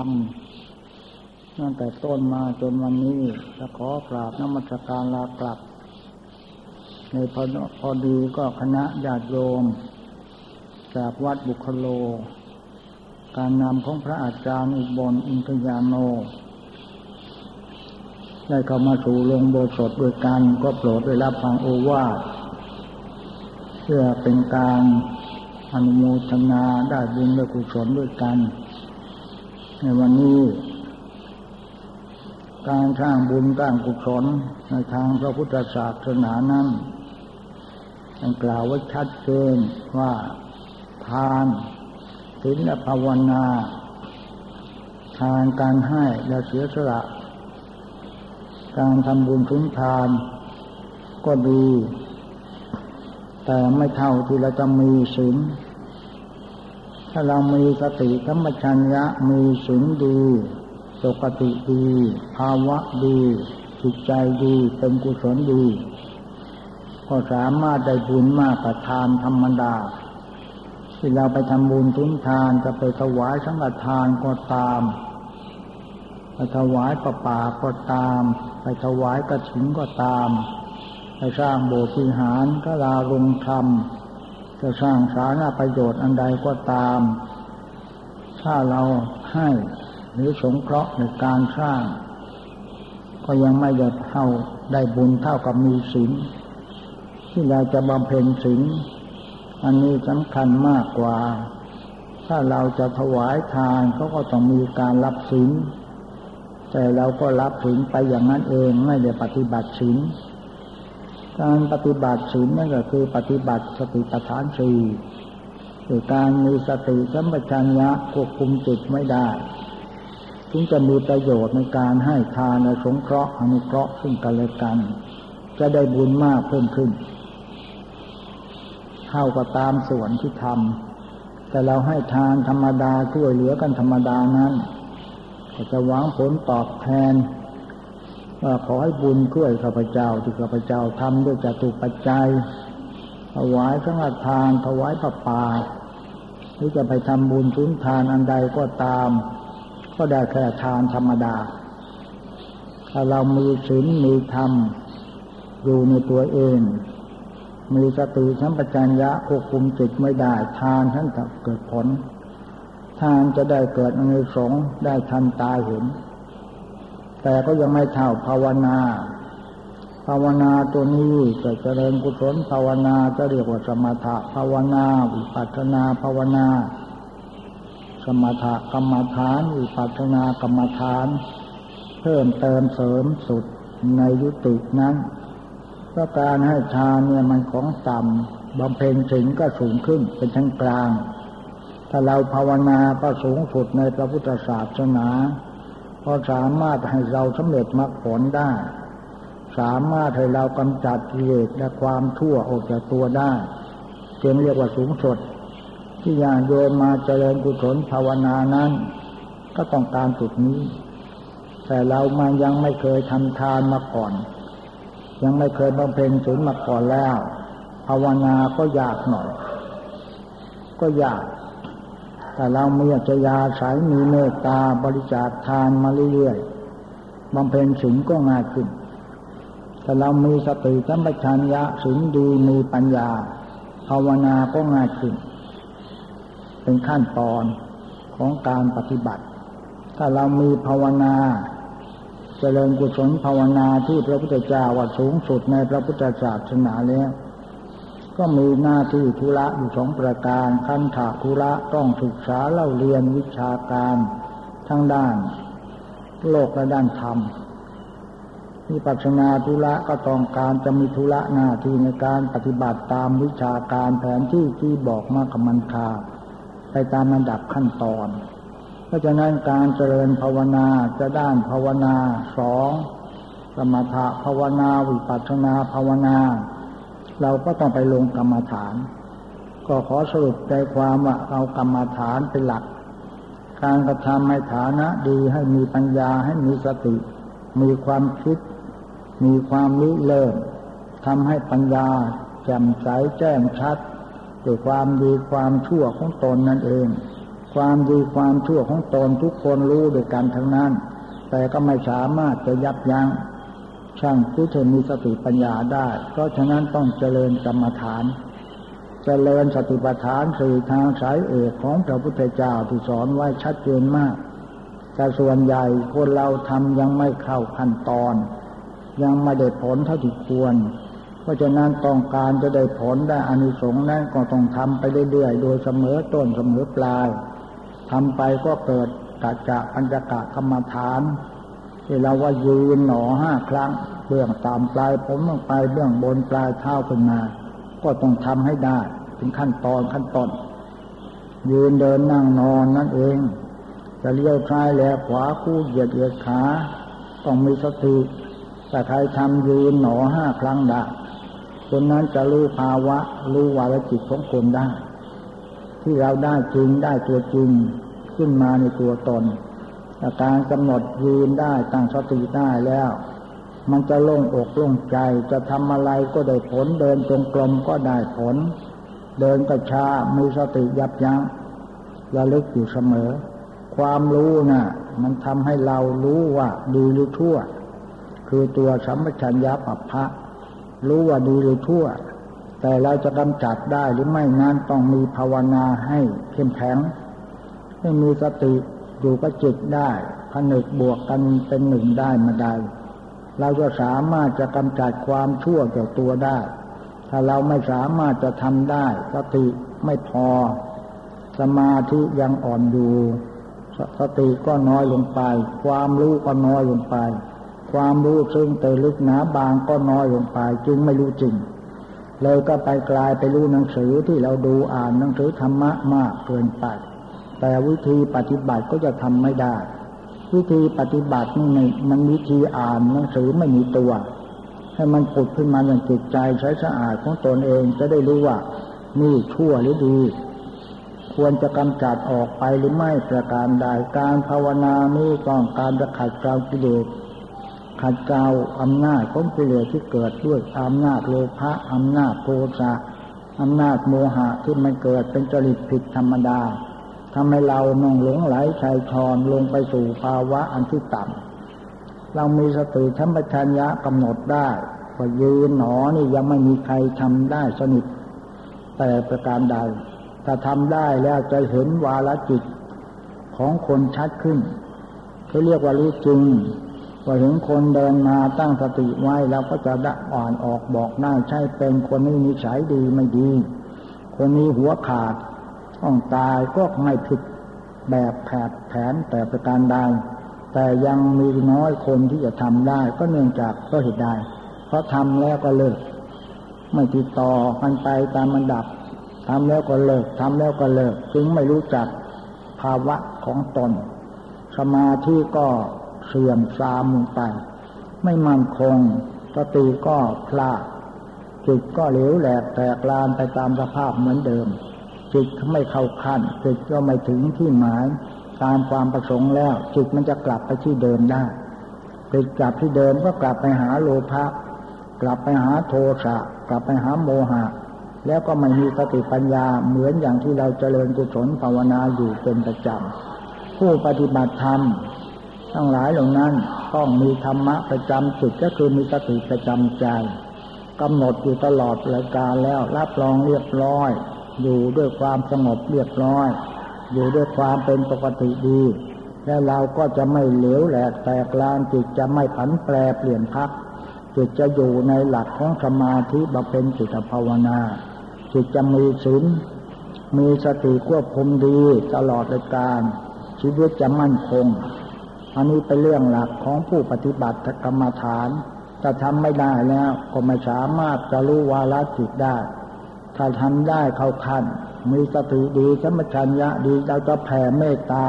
รมตั้งแต่ต้นมาจนวันนี้จะขอกราบนมัสการลากลับ ในพอพอดีก็คณะญาติโยม จากวัดบุคโล การนำของพระอาจารย์อุบลอินทยาโน ได้เข้ามาสู่ลงโบสถด้วยกันก็โปรดได้รับฟังโอวาทเพื่อเป็นการอนุโมทนาได้บุญและกุศลด้วยกัน ในวันนี้ การสร้างบุญสร้างกุศลในทางพระพุทธศาสนานั้นกล่าวไว้ชัดเจนว่าทานศีลและภาวนา ทานการให้และเสียสละ การทำบุญทุนทานก็ดี แต่ไม่เท่าที่เราจะมีศีล ถ้าเรามีสติธรรมชัญญะมีศีลดีปกติดี ภาวะดี จิตใจดี เป็นกุศลดี ก็สามารถได้บุญมากกว่าทานธรรมดา ที่เราไปทำบุญทุนทานจะไปถวายสังฆทานก็ตามไปถวายประป่าก็ตาม ไปถวายกระถิ่นก็ตาม ไปสร้างโบสถ์วิหารก็ลาลงธรรม จะสร้างสาธารณประโยชน์อันใดก็ตาม ถ้าเราให้หรือสงเคราะห์ในการสร้าง ก็ยังไม่ได้เท่าได้บุญเท่ากับมีศีลที่เราจะบำเพ็ญศีลอันนี้สำคัญมากกว่า ถ้าเราจะถวายทานเขาก็ต้องมีการรับศีลแต่เราก็รับศีลไปอย่างนั้นเองไม่ได้ปฏิบัติศีล การปฏิบัติศีลนั่นก็คือปฏิบัติสติปัฏฐานสี่คือการมีสติสัมปชัญญะควบคุมจิตไม่ได้ถึงจะมีประโยชน์ในการให้ทานและสงเคราะห์อนุเคราะห์ซึ่งกันและกัน จะได้บุญมากเพิ่มขึ้น เท่ากับตามส่วนที่ทำแต่เราให้ทานธรรมดาช่วยเหลือกันธรรมดานั้นก็จะหวังผลตอบแทน ขอให้บุญช่วยข้าพเจ้าที่ข้าพเจ้าทำด้วยจตุปัจจัยถวายสังฆทานถวายพระป่าหรือจะไปทำบุญทุนทานอันใดก็ตาม ก็ได้แค่ทานธรรมดา ถ้าเรามีศีลมีธรรมอยู่ในตัวเอง มีสติสัมปชัญญะควบคุมจิตไม่ได้ทานท่านจะเกิดผล ทานจะได้เกิดในสงได้ทันตาเห็น แต่ก็ยังไม่เท่าภาวนา ภาวนาตัวนี้จะเจริญกุศลภาวนาจะเรียกว่าสมถะภาวนาวิปัสนาภาวนา สมถะกรรมฐานวิปัสนากรรมฐาน เพิ่มเติมเสริมสุดในยุตินั้นเพราะการให้ทานเนี่ยมันของต่ำบำเพ็ญถึงก็สูงขึ้นเป็นชั้นกลาง ถ้าเราภาวนาก็สูงสุดในพระพุทธศาสนา พอสามารถให้เราสำเร็จมรรคผลได้ สามารถให้เรากำจัดกิเลสและความทั่วออกจากตัวได้จึงเรียกว่าสูงสุดที่อยาโยมมาเจริญกุศลภาวนานั้น ก็ต้องการจุดนี้ แต่เรามายังไม่เคยทำทานมาก่อน ยังไม่เคยบำเพ็ญศีลมาก่อนแล้ว ภาวนาก็ยากหน่อย ก็ยาก แต่เรามีอัจยาสายมีเมตตาบริจาคทานมาเรื่อยๆบำเพ็ญศีลก็ง่ายขึ้นแต่เรามีสติสัมปชัญญะศีลดีมีปัญญาภาวนาก็ง่ายขึ้น เป็นขั้นตอนของการปฏิบัติ ถ้าเรามีภาวนาจเจริญกุศลภาวนาที่พระพุทธเจ้าว่าสูงสุดในพระพุทธศาสนาแล้ว ก็มีหน้าที่ธุระอยู่สองประการคันถาธุระต้องศึกษาเล่าเรียนวิชาการทั้งด้าน โลกและด้านธรรมมีปัจนาธุระก็ต้องการจะมีธุระหน้าที่ในการปฏิบัติตามวิชาการแผนที่ที่บอกมากมันคาไปตามระดับขั้นตอน เพราะฉะนั้นการเจริญภาวนาจะด้านภาวนาสองสมถะภาวนาวิปัสสนาภาวนา เราก็ต้องไปลงกรรมฐาน ก็ขอสรุปใจความว่าเอากรรมฐานเป็นหลัก การกระทำให้ฐานะดีให้มีปัญญาให้มีสติ มีความคิด มีความรู้เลิศทำให้ปัญญาแจ่มใสแจ้งชัดด้วยความดีความชั่วของตนนั่นเอง ความดีความชั่วของตนทุกคนรู้ด้วยกันทั้งนั้น แต่ก็ไม่สามารถจะยับยัง้ง ช่างผู้ที่มีสติปัญญาได้ เพราะฉะนั้นต้องเจริญกรรมฐาน เจริญสติปัฏฐานสี่ทางสายเอกของพระพุทธเจ้าที่สอนไว้ชัดเจนมาก แต่ส่วนใหญ่คนเราทำยังไม่เข้าขั้นตอน ยังไม่ได้ผลเท่าที่ควร เพราะฉะนั้นต้องการจะได้ผลได้อานิสงส์นั้นก็ต้องทำไปเรื่อยๆโดยเสมอต้นเสมอปลายทำไปก็เกิดกัจจะปัญจกะกรรมฐาน ที่เราว่ายืนหนอห้าครั้ง เบื้องต่ำปลายผมลงไปเบื้องบนปลายเท้าขึ้นมา ก็ต้องทำให้ได้ถึงขั้นตอนขั้นตอน ยืนเดินนั่งนอนนั่นเอง จะเลี้ยวซ้ายแลขวาคู่เหยียดเหยียดขา ต้องมีสติแต่ใครทำยืนหนอห้าครั้งได้คนนั้นจะรู้ภาวะ รู้วาระจิตของคนได้ ที่เราได้จริงได้ตัวจริง ขึ้นมาในตัวตน อาการกำหนดยืนได้ตั้งสติได้แล้ว มันจะโล่งอกโล่งใจจะทำอะไรก็ได้ผล เดินจงกรมก็ได้ผล เดินกระชามีสติยับยัง้งระลึกอยู่เสมอ ความรู้นะ่ะ มันทำให้เรารู้ว่าดีหรือชั่ว คือตัวสัมปชัญญะปัปพะรู้ว่าดีหรือชั่ว แต่เราจะกำจัดได้หรือไม่นั้นต้องมีภาวนาให้เข้มแข็งให้มีสติ อยู่กับจิตได้ผนึกบวกกันเป็นหนึ่งได้มาได้ เราจะสามารถจะกำจัดความชั่วเกี่ยวตัวได้ ถ้าเราไม่สามารถจะทำได้สติไม่พอ สมาธิยังอ่อนอยู่สติก็น้อยลงไป ความรู้ก็น้อยลงไป ความรู้ซึ่งเตลึกหนาบางก็น้อยลงไป จึงไม่รู้จริง เลยก็ไปกลายไปรู้หนังสือที่เราดูอ่านหนังสือธรรมะมากเกินไป แต่วิธีปฏิบัติก็จะทำไม่ได้ วิธีปฏิบัตินี่มันวิธีอ่านหนังสือไม่มีตัว ให้มันปุดขึ้นมาอย่างจิตใจใช้สะอาดของตนเองจะได้รู้ว่านี่ชั่วหรือดีควรจะกำจัดออกไปหรือไม่ประการใดการภาวนานี้ต้องการจะขัดเกลากิเลสขัดเกลาอำนาจของกิเลสที่เกิดด้วยอำนาจโลภะอำนาจโทสะอำนาจโมหะที่มันเกิดเป็นจริตผิดธรรมดา ทำให้เรานองหลงไหลชายชอนลงไปสู่ภาวะอันที่ต่ำเรามีสติธรรมชัญญะกำหนดได้ว่ายืนหนอนี่ยังไม่มีใครทำได้สนิทแต่ประการใด ถ้าทำได้แล้วจะเห็นวาลจิตของคนชัดขึ้นเขาเรียกว่ารู้จริงว่าเห็นคนเดินมาตั้งสติไว้เราก็จะได้อ่อนออกบอกได้ใช่เป็นคนนี้มีสายดีไม่ดี คนนี้หัวขาด ต้องตายก็ไม่ผิดแบบแผนแผนแต่ประการใดแต่ยังมีน้อยคนที่จะทำได้ ก็เนื่องจากก็เหตุใดเพราะทำแล้วก็เลิก ไม่ติดต่อกันไปตามมันดับทำแล้วก็เลิกทำแล้วก็เลิก จึงไม่รู้จักภาวะของตน สมาธิก็เสื่อมทรามลงไป ไม่มั่นคงสติก็พลาดจิตก็เหลวแหลกแตกลานไปตามสภาพเหมือนเดิม จิตไม่เข้าขั้นจิตก็ไม่ถึงที่หมาย ตามความประสงค์แล้ว จิตมันจะกลับไปที่เดิมได้จิตกลับที่เดิมก็กลับไปหาโลภะกลับไปหาโทสะกลับไปหาโมหะ แล้วก็ไม่มีสติปัญญาเหมือนอย่างที่เราเจริญกุศลภาวนาอยู่เป็นประจำผู้ปฏิบัติธรรมทั้งหลายเหล่านั้นต้องมีธรรมะประจำจิตก็คือมีสติประจำใจกำหนดอยู่ตลอดรายการแล้วรับรองเรียบร้อย อยู่ด้วยความสงบเรียบร้อย อยู่ด้วยความเป็นปกติดี และเราก็จะไม่เหลวแหลกแตกลานจิตจะไม่ผันแปรเปลี่ยนพักจิตจะอยู่ในหลักของสมาธิบำเพ็ญจิตภาวนา จิตจะมีศีลมีสติควบคุมดีตลอดเลยการ ชีวิตจะมั่นคง อันนี้เป็นเรื่องหลักของผู้ปฏิบัติกรรมฐาน จะทำไม่ได้แล้วก็ไม่สามารถจะรู้วาลจิตได้ ถ้าทำได้เข้าขั้น มีสติดีสมชัญญะดีเราจะแผ่เมตตา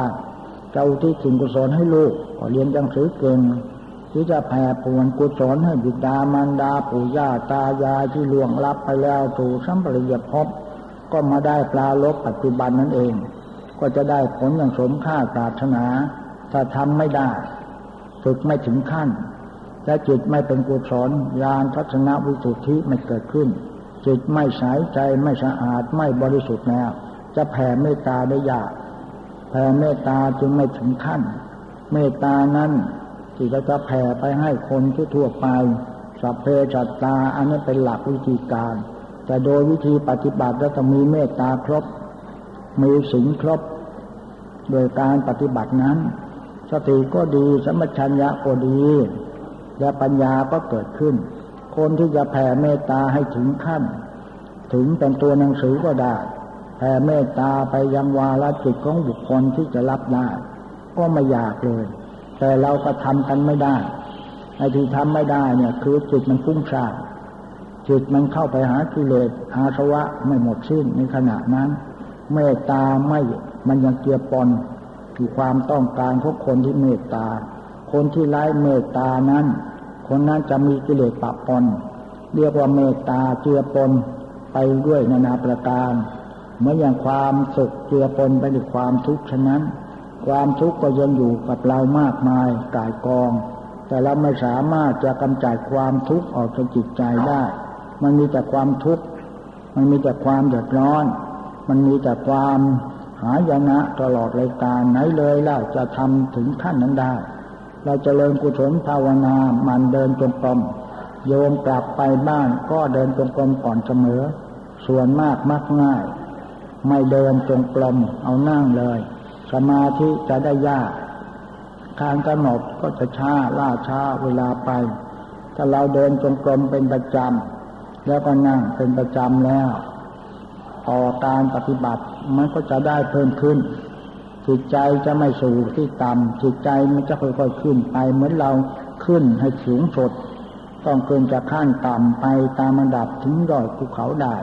เจ้าที่สิ่งกุศลให้ลูกก็เรียนจังสือเก่งที่จะแผ่ปวนกุศลให้บิดามารดาปู่ย่าตายายที่ล่วงลับไปแล้วถูกสัมปริยภพก็มาได้ปลาลบปัจจุบันนั่นเอง ก็จะได้ผลอย่างสมค่าศาสนา ถ้าทำไม่ได้ฝึกไม่ถึงขั้น และจิตไม่เป็นกุศลญาณทัศนวิสุทธิไม่เกิดขึ้น จิตไม่ใสใจไม่สะอาดไม่บริสุทธิ์แล้ว จะแผ่เมตตาได้ยากแผ่เมตตาจึงไม่ถึงขั้น เมตตานั้นที่เราจะแผ่ไปให้คนทั่วไปสัพเพจัตตาอันนี้เป็นหลักวิธีการ แต่โดยวิธีปฏิบัติเราต้องมีเมตตาครบ มีสิ่งครบ โดยการปฏิบัตินั้น สติก็ดีสมัชัญญะก็ดี และปัญญาก็เกิดขึ้น คนที่จะแผ่เมตตาให้ถึงขั้น ถึงเป็นตัวหนังสือก็ได้ แผ่เมตตาไปยังวาลจิตของบุคคลที่จะรับได้ ก็ไม่อยากเลย แต่เราก็ทำกันไม่ได้ไอ้ที่ทำไม่ได้เนี่ย คือจิตมันฟุ้งซ่านจิตมันเข้าไปหากิเลสอาสวะไม่หมดสิ้นในขณะนั้น เมตตาไม่มันยังเกียปนคือความต้องการของคนที่เมตตา คนที่ไร้เมตตานั้น คนนั้นจะมีกิเลสปะปนเรียกว่าเมตตาเจือปนไปด้วยนานาประการเมื่ออย่างความสุขเจือปนไปด้วยความทุกข์ฉะนั้น ความทุกข์ก็ยังอยู่กับเรามากมายกายกอง แต่เราไม่สามารถจะกำจัดความทุกข์ออกจากจิตใจได้ มันมีแต่ความทุกข์มันมีแต่ความเดือดร้อน มันมีแต่ความหายนะตลอดรายการไหนเลยล่ะจะทำถึงขั้นนั้นได้ เราจะเริญกุศลภาวนามันเดินจงกรมโยมกลับไปบ้านก็เดินจงกรมก่อนเสมอ ส่วนมากมักง่าย ไม่เดินจงกรมเอานั่งเลย สมาธิจะได้ยากการกำหนดก็จะช้าล่าช้าเวลาไป ถ้าเราเดินจงกรมเป็นประจำแล้วก็นั่งเป็นประจำแล้ว ต่อการปฏิบัติมันก็จะได้เพิ่มขึ้น จิตใจจะไม่สูงที่ต่ำจิตใจมันจะค่อยๆขึ้นไป เหมือนเราขึ้นให้สูงสุด ต้องเกินจากขั้นต่ำไปตามระดับถึงยอดภูเขาได้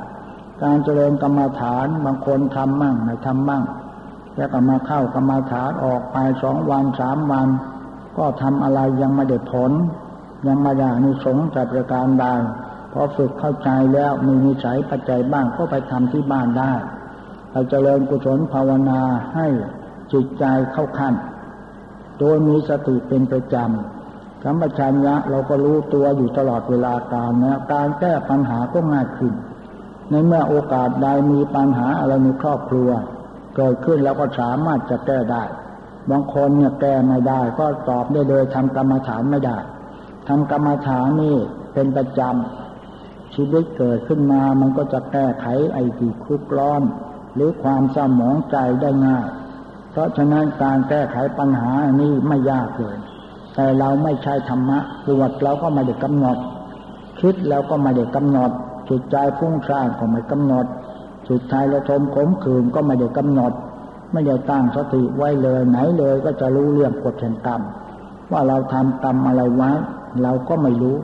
การเจริญกรรมฐานบางคนทำมั่งไม่ทำมั่ง แล้วก็มาเข้ากรรมฐานออกไปสองวันสามวัน ก็ทำอะไรยังไม่ได้ผล ยังไม่ได้นิสงจากประการใดพอฝึกเข้าใจแล้วมีนิสัยปัจจัยบ้างก็ไปทำที่บ้านได้เราเจริญกุศลภาวนาให้ จิตใจเข้าขั้น โดยมีสติเป็นประจำสัมปชัญญะเราก็รู้ตัวอยู่ตลอดเวลาการนะการแก้ปัญหาก็ง่ายขึ้น ในเมื่อโอกาสใดมีปัญหาอะไรในครอบครัว เกิดขึ้นแล้วก็สามารถจะแก้ได้ บางคนเนี่ยแก้ไม่ได้ ก็ตอบได้เลยทำกรรมฐานไม่ได้ทำกรรมฐานนี่เป็นประจำชีวิตเกิดขึ้นมามันก็จะแก้ไขไอ้ที่คุกร้อน หรือความเศร้าหมองใจได้ง่าย เพราะฉะนั้นการแก้ไขปัญหานี้ไม่ยากเลย แต่เราไม่ใช่ธรรมะปวดเราก็ไม่ได้กำหนด คิดแล้วก็ไม่ได้กำหนดจิตใจฟุ้งซ่านก็ไม่กำหนดจิตใจระทมขมขื่นก็ไม่ได้กำหนด ไม่ได้ตั้งสติไว้เลยไหนเลยก็จะรู้เรื่องกฎแห่งกรรมว่าเราทำกรรมอะไรไว้เราก็ไม่รู้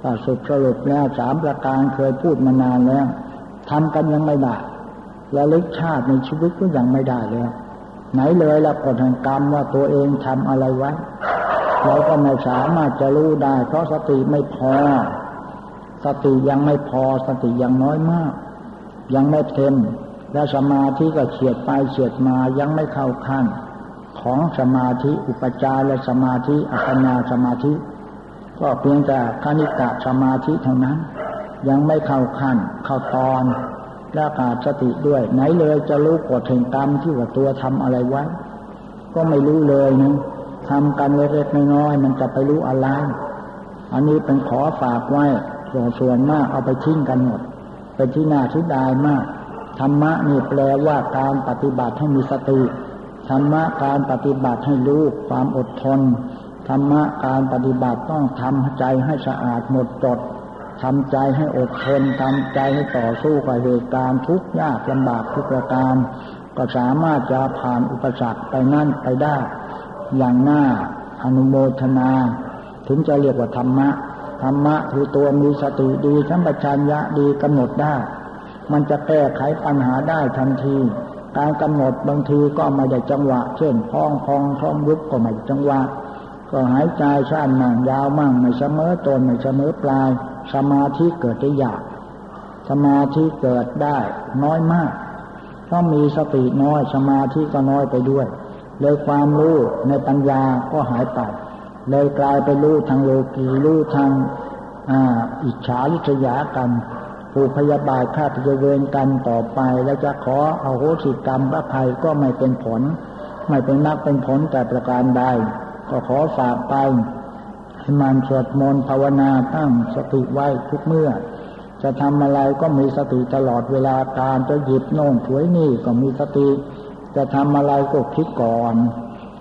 แต่สุดสรุปแล้วสามประการเคยพูดมานานแล้วทำกันยังไม่ได้และลึกชาติในชีวิตก็ยังไม่ได้แล้ว ไหนเลยละกฎแห่งกรรมว่าตัวเองทำอะไรไว้เราก็ไม่สามารถจะรู้ได้ เพราะสติไม่พอ สติยังไม่พอสติยังน้อยมาก ยังไม่เต็มและสมาธิก็เฉียดไปเฉียดมายังไม่เข้าขั้นของสมาธิอุปจารและสมาธิอัปปนาสมาธิ ก็เพียงแต่คณิกะสมาธิเท่านั้น ยังไม่เข้าขั้นเข้าตอน และขาดสติด้วย ไหนเลยจะรู้กฎแห่งกรรมที่ว่าตัวทำอะไรไว้ ก็ไม่รู้เลยนะทำกันเล็กๆน้อยๆมันจะไปรู้อะไร อันนี้เป็นขอฝากไว้ส่วนมากเอาไปทิ้งกันหมด เป็นที่น่าทุดายมาก ธรรมะนี่แปลว่าการปฏิบัติให้มีสติ ธรรมะการปฏิบัติให้รู้ความอดทน ธรรมะการปฏิบัติต้องทำใจให้สะอาดหมดจด ทำใจให้อดทนทำใจให้ต่อสู้กับเหตุการณ์ทุกยากลำบากทุกประการ ก็สามารถจะผ่านอุปสรรคไปนั่นไปได้ อย่างหน้าอนุโมทนา ถึงจะเรียกว่าธรรมะ ธรรมะคือตัวมีสติดีสัมปชัญญะดีกำหนดได้ มันจะแก้ไขปัญหาได้ทันที การกำหนดบางทีก็ไม่ได้จังหวะ เช่นพองพองท้องยุบก็ไม่จังหวะ ก็หายใจสั้นมั่งยาวมั่งไม่เสมอตนไม่เสมอปลาย สมาธิเกิดได้ยาก สมาธิเกิดได้น้อยมากเพราะมีสติน้อยสมาธิก็น้อยไปด้วย เลยความรู้ในปัญญาก็หายไป เลยกลายไปรู้ทางโลกีรู้ทางอิจฉาลิษยากันผูกพยาบาทฆ่าพยเวรกันต่อไป แล้วจะขอเอาโหสิกรรมพระภัยก็ไม่เป็นผล ไม่เป็นนักเป็นผลแต่ประการใด ก็ขอฝากไป มันสวดมนต์ภาวนาตั้งสติไว้ทุกเมื่อ จะทำอะไรก็มีสติตลอดเวลาการจะหยิบโน่นถวยนี่ก็มีสติ จะทำอะไรก็คิดก่อน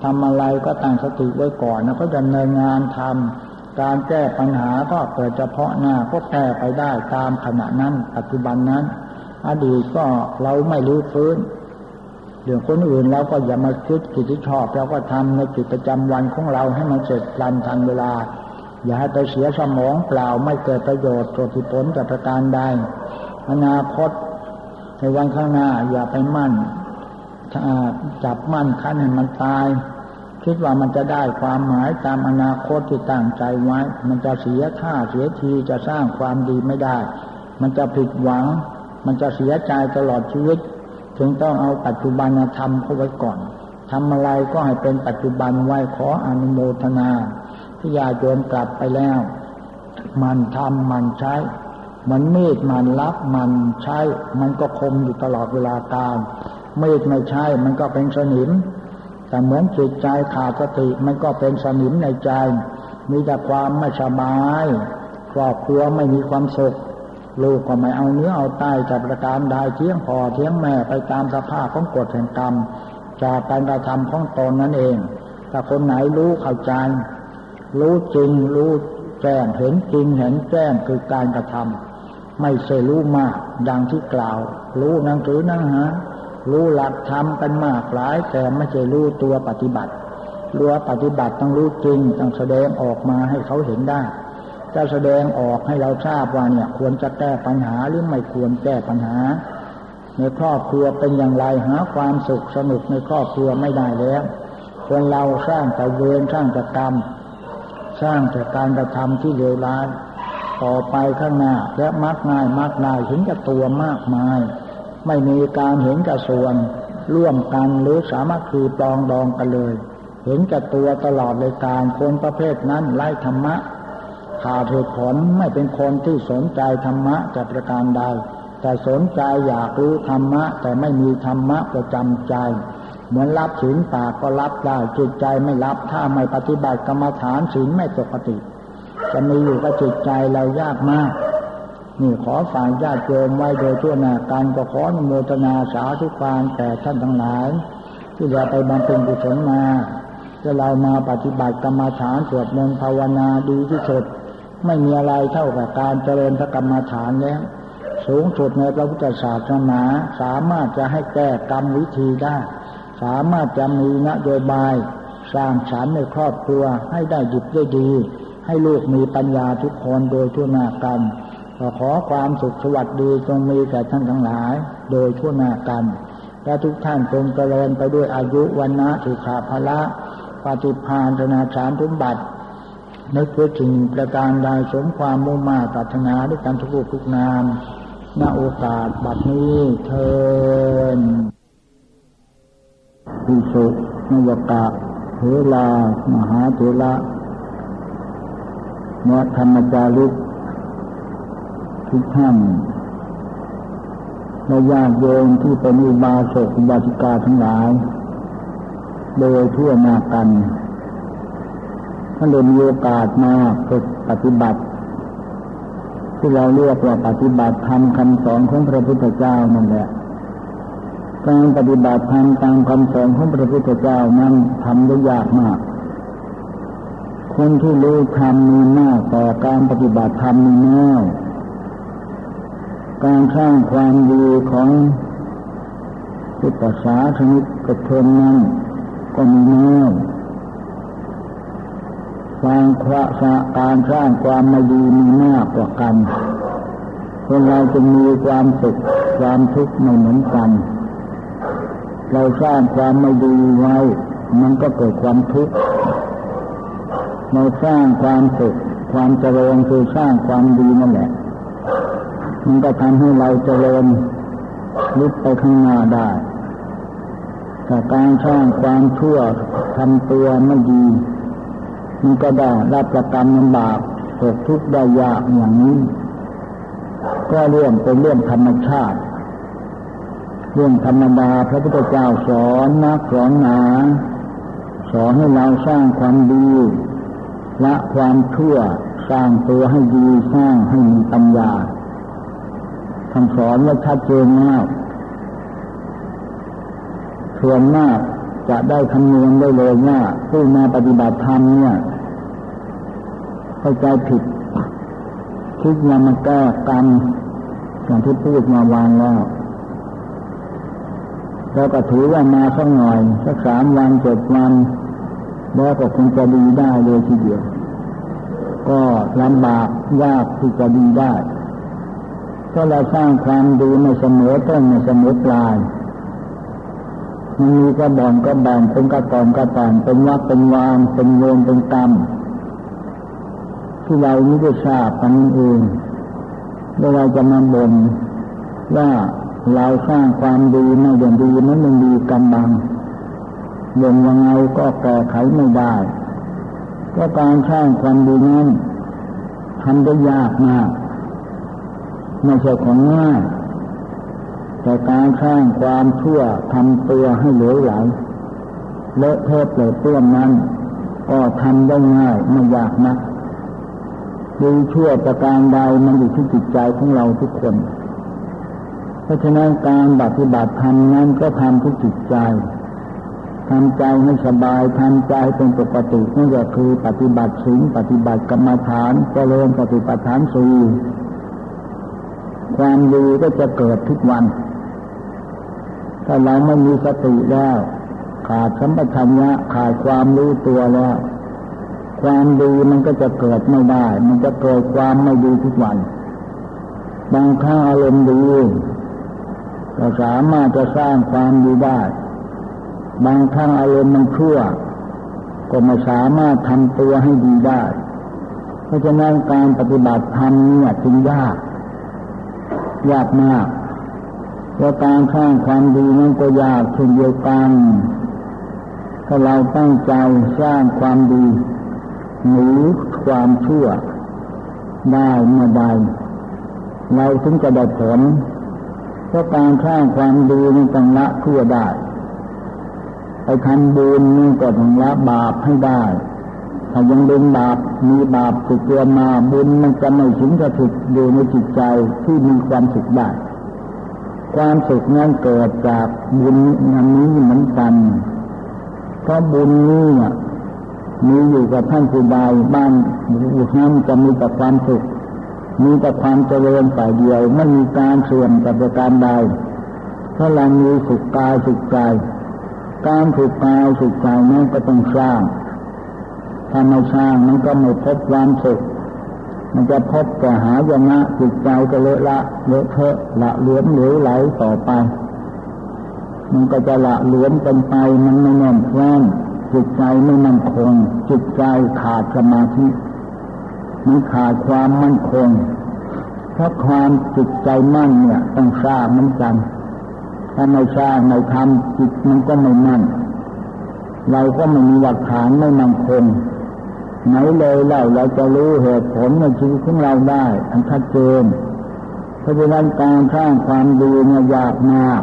ทำอะไรก็ตั้งสติไว้ก่อนแล้วก็ดำเนินงานทำการแก้ปัญหาก็เกิดเฉพาะหน้าก็แก้ไปได้ตามขณะนั้น ปัจจุบันนั้น อดีตก็เราไม่รู้ฟื้น เรื่องคนอื่นเราก็อย่ามาคิดกิจที่ชอบเราก็ทำในกิจประจำวันของเราให้มันเสร็จรันทันเวลา อย่าให้ไปเสียสมองเปล่าไม่เกิดประโยชน์ผลผลแต่ประการใดอนาคตในวันข้างหน้าอย่าไปมั่นจับมั่นคันให้มันตาย คิดว่ามันจะได้ความหมายตามอนาคตที่ตั้งใจไว้ มันจะเสียท่าเสียทีจะสร้างความดีไม่ได้ มันจะผิดหวัง มันจะเสียใจตลอดชีวิต จึงต้องเอาปัจจุบันธรรมเข้าไว้ก่อนทำอะไรก็ให้เป็นปัจจุบันไว้ขออนุโมทนาที่ญาโยมกลับไปแล้ว มันทำมันใช้ มันมีดมันรับมันใช้ มันก็คมอยู่ตลอดเวลาการมีดไม่ใช่ มันก็เป็นสนิม แต่เหมือนจิตใจขาดสติ มันก็เป็นสนิมในใจ มีแต่ความไม่สบาย ครอบครัวไม่มีความสุข ลูกก็ไม่เอาเนื้อเอาใต้จากประการใดเที่ยงพอเที่ยงแม่ไปตามสภาพของกฎแห่งกรรม จากการกระทำของตนนั่นเอง ถ้าคนไหนรู้เข้าใจ รู้จริงรู้แจ้งเห็นจริงเห็นแจ้งคือการกระทำไม่ใช่รู้มากดังที่กล่าว รู้นังถือนังหารู้หลักธรรมกันมากหลาย แต่ไม่ใช่รู้ตัวปฏิบัติ รู้ปฏิบัติต้องรู้จริงต้องแสดงออกมาให้เขาเห็นได้ จะแสดงออกให้เราทราบว่าเนี่ย ควรจะแก้ปัญหาหรือไม่ควรแก้ปัญหา ในครอบครัวเป็นอย่างไรหาความสุขสนุกในครอบครัวไม่ได้แล้วคนเราสร้างแต่เวรสร้างแต่กรรม สร้างแต่การกระทำที่เลวร้าย ต่อไปข้างหน้าและมักง่ายมักนายเห็นกับตัวมากมาย ไม่มีการเห็นกับส่วน ร่วมกันหรือสามัคคีปองดองกันเลย เห็นกับตัวตลอดเลยการคนประเภทนั้นไล่ธรรมะ ขาดเหตุผลไม่เป็นคนที่สนใจธรรมะจะประการใด แต่สนใจอยากรู้ธรรมะ แต่ไม่มีธรรมะประจำใจ เหมือนรับศีลปากก็รับได้จิตใจไม่รับถ้าไม่ปฏิบัติกรรมฐานศีลไม่ปกติ จะมีอยู่กับจิตใจเรายากมากนี่ขอฝากญาติโยมไว้โดยทั่วหน้าการก็ขอนโมทนาสาธุการแต่ท่านทั้งหลาย ที่จะไปบำเพ็ญกุศลมาจะเรามาปฏิบัติกรรมฐานสวดมนต์ภาวนาดีที่สุด ไม่มีอะไรเท่ากับการเจริญพระกรรมฐานแล้ว สูงสุดในพระพุทธศาสนาสามารถจะให้แก้กรรมวิธีได้ สามารถจะมีนโยบาย สร้างสรรค์ในครอบครัวให้ได้หยุดได้ดี ให้ลูกมีปัญญาทุกคนโดยทั่วหน้ากันขอความสุขสวัสดีจงมีแก่ท่านทั้งหลาย โดยทั่วหน้ากัน และทุกท่านจงเจริญไปด้วยอายุวันนะสุขาภละปฏิภาณธนาชานทุมบัติ นึกเพื่อถึงประการใดสมความมุ่งมาปรารถนาด้วยกันทุกรูปทุกนามณโอกาสบัดนี้เทินพิสุนวกะเทลามหาเทระเนธรรมจารุกทุกท่านและญาติโยมที่เป็นอุบาสกอุบาสิกาทั้งหลาย โดยทั่วหน้ากัน ท่านได้มีโอกาสมาฝึกปฏิบัติ ที่เราเรียกว่าปฏิบัติธรรมคำสอนของพระพุทธเจ้านั่นแหละการปฏิบัติธรรมตามคำสอนของพระพุทธเจ้านั้นทำได้ยากมาก คนที่รู้ธรรมมีมากแต่การปฏิบัติธรรมมีน้อยการสร้างความดีของพุทธศาสนิกชนนั้นก็มีน้อย ความพระสะการสร้างความไม่ดีมีมากกว่ากันคนเราจะมีความสุขความทุกข์ไม่เหมือนกัน เราสร้างความไม่ดีไว้ มันก็เกิดความทุกข์เราสร้างความสุขความเจริญคือสร้างความดีนั่นแหละ มันก็ทำให้เราเจริญลุกไปข้างหน้าได้แต่การสร้างความชั่วทำตัวไม่ดี มันก็ได้รับประกันลำบากตกทุกข์ได้ยากอย่างนี้ ก็เรื่องเป็นเรื่องธรรมชาติ เรื่องธรรมดาพระพุทธเจ้าสอนนักสอนหนา สอนให้เราสร้างความดีละความชั่วสร้างตัวให้ดีสร้างให้มีปัญญาคำสอนว่าชัดเจนมากส่วนมากจะได้คำนวณได้เลยว่าผู้มาปฏิบัติธรรมเนี่ย เข้าใจผิด คิดว่ามันแก้กรรมอย่างที่พูดมาวางแล้วแล้วก็ถือว่ามาสักหน่อยสักสามวันเจ็ดวันแล้วก็คงจะดีได้เลยทีเดียว ก็ลำบากยากที่จะดีได้ก็เราสร้างความดีในเสมอต้นในเสมอปลายมันมีกระบอนก็แบ่งเป็นกระกอนกระตานเป็นวัดเป็นวานเป็นโยนเป็นกรรม ที่เราไม่ได้ทราบกันเองเมื่อเราจะมาบ่นว่าเราสร้างความดีไม่ย่างดีนั้นมันดีกำบังบ่นยังไงก็แก้ไขไม่ได้ก็การสร้างความดีนั้นทำได้ยากมากไม่ใช่ของง่ายแต่การสร้างความชั่วทำตัวให้เหลวไหลเลอะเทอะเปลือเปื้อนนั้นก็ทำได้ง่ายไม่ยากนัก ดีชั่วประการใดมันอยู่ที่จิตใจของเราทุกคน เพราะฉะนั้นการปฏิบัติธรรมนั้นก็ทำที่จิตใจทำใจให้สบายทำใจเป็นปกตินั่นก็คือปฏิบัติสิงปฏิบัติกรรมฐานเจริญปฏิปทานสีความดีก็จะเกิดทุกวัน ถ้าเราไม่มีสติแล้ว ขาดสัมปชัญญะขาดความรู้ตัวแล้ว ความดีมันก็จะเกิดไม่ได้ มันจะเกิดความไม่ดีทุกวัน บางครั้งอารมณ์ดีก็สามารถจะสร้างความดีได้ บางครั้งอารมณ์มันชั่ว ก็ไม่สามารถทำตัวให้ดีได้ เพราะฉะนั้นการปฏิบัติธรรมเนี่ยจึงยากยากมากเพราะการสร้างความดีนั้นก็ยากเช่นเดียวกัน ถ้าเราตั้งใจสร้างความดี หนีความชั่ว ได้เมื่อใดเราถึงจะได้ผลเพราะการสร้างความดีนี่ต้องละชั่วได้ไปทำบุญนี่ก็ต้องละบาปให้ได้ถ้ายังเป็นบาปมีบาปติดตัวมาบุญมันจะไม่ถึงจะถึกอยู่ในจิตใจที่มีความสุขได้ความสุขนั้นเกิดจากบุญนั้นนี้เหมือนกันเพราะบุญนี้เนี่ย มีอยู่กับท่านผู้ใดบ้านอยู่นั้นจะมีแต่ความสุขมีแต่ความเจริญฝ่ายเดียวไม่มีการเสื่อมกับประการใดถ้าเรามีสุขกายสุขใจการสุขกายสุขใจนั้นก็ต้องสร้างถ้าไม่สร้างมันก็ไม่พบความสุขมันจะพบแต่หายนะจิตใจก็เลอะละเลอะเทอะละเลือมเหลวไหลต่อไป มันก็จะละเลือมเป็นไปมันไม่แน่นแฟ้น จิตใจไม่มั่นคง จิตใจขาดสมาธิมันขาดความมั่นคงถ้าความจิตใจมั่นเนี่ยต้องสร้างเหมือนกันถ้าไม่สร้างไม่ทำจิตมันก็ไม่มั่น เราก็ไม่มีหลักฐานไม่มั่นคงไหนเลยเล่าเราจะรู้เหตุผลในชีวิตของเราได้ อันชัดเจนเพราะฉะนั้นการสร้างความดีเนี่ยยากมาก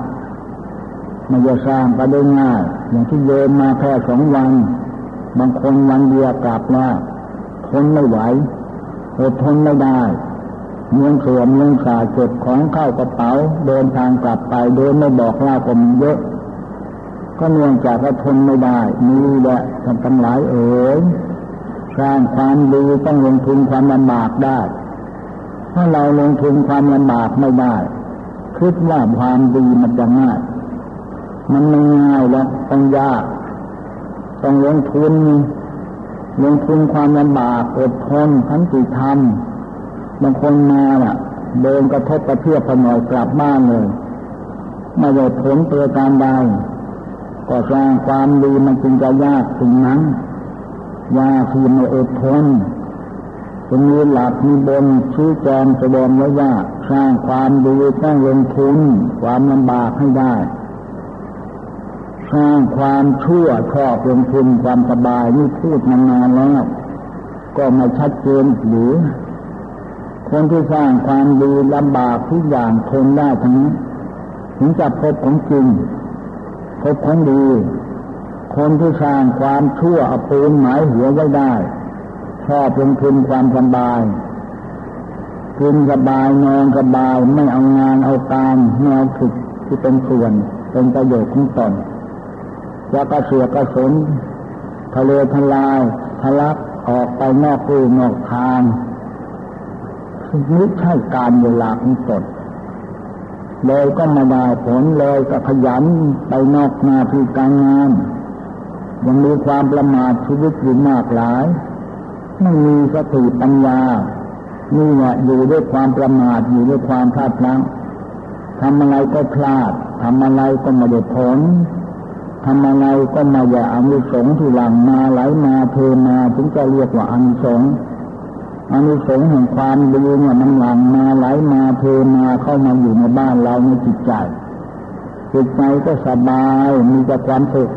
มันจะสร้างก็ได้ง่าย อย่างที่เดินมาแค่สองวัน บางคนวันเดียวกลับแล้วทนไม่ไหวอดทนไม่ได้เมืองสวมเมืองสาเก็บของเข้ากระเป๋า เดินทางกลับไปเดินไม่บอกเล่าก็มีเยอะ ก็เนื่องจากว่าทนไม่ได้มีแหละท่านทั้งหลายเอ๋ยสร้างความดีต้องลงทุนความลำบากได้ ถ้าเราลงทุนความลำบากไม่ได้คิดว่าความดีมันจะง่าย มันไม่ง่ายแล้วต้องยาก ต้องลงทุนลงทุนความลำบากอดทนทั้งติธรรมบางคนมาน่ะ เดินกระทบกระเทือบพหน่อยกลับบ้านเลยไม่ได้ผลเปลือการใดก็สร้างความดีมันจึงจะยากถึงนั้นว่าที่ไม่อดทนตรงนี้หลักมีบนชี้แจงแสดงไว้ว่าสร้างความดีต้องลงทุนความลำบากให้ได้ ความชั่วชอบลงทุนความสบายนี่พูดมานานแล้วก็ไม่ชัดเจนหรือ คนที่สร้างความดีลำบากทุกอย่างทนได้ทั้งนั้นถึงจะพบของจริง พบของดี คนที่สร้างความชั่วเอาปูนหมายหัวไว้ได้ ชอบลงทุนความสบายกินสบายนอนสบายไม่เอางานเอาการไม่เอาผิดที่เป็นส่วนเป็นประโยชน์ของตน จะกระเสือกกระสนทะเลทลายทะลักออกไปนอกรูนอกทางนี่ใช่การเวลาของตนเลยก็มาได้ผลเลยก็ขยันไปนอกหน้าที่การงานยังมีความประมาทชีวิตอยู่มากหลาย ไม่มีสติปัญญา นี่แหละอยู่ด้วยความประมาทอยู่ด้วยความพลาดพลั้งทำอะไรก็พลาดทำอะไรก็ไม่ได้ผล ทำอะไรก็มาอย่าอานิสงส์ที่หลังมาไหลมาเทมาถึงจะเรียกว่าอานิสงส์อานิสงส์แห่งความดีเนี่ยมันหลังมาไหลมาเทมาเข้ามาอยู่ในบ้านเราในจิตใจจิตใจก็สบายมีแต่ความสุข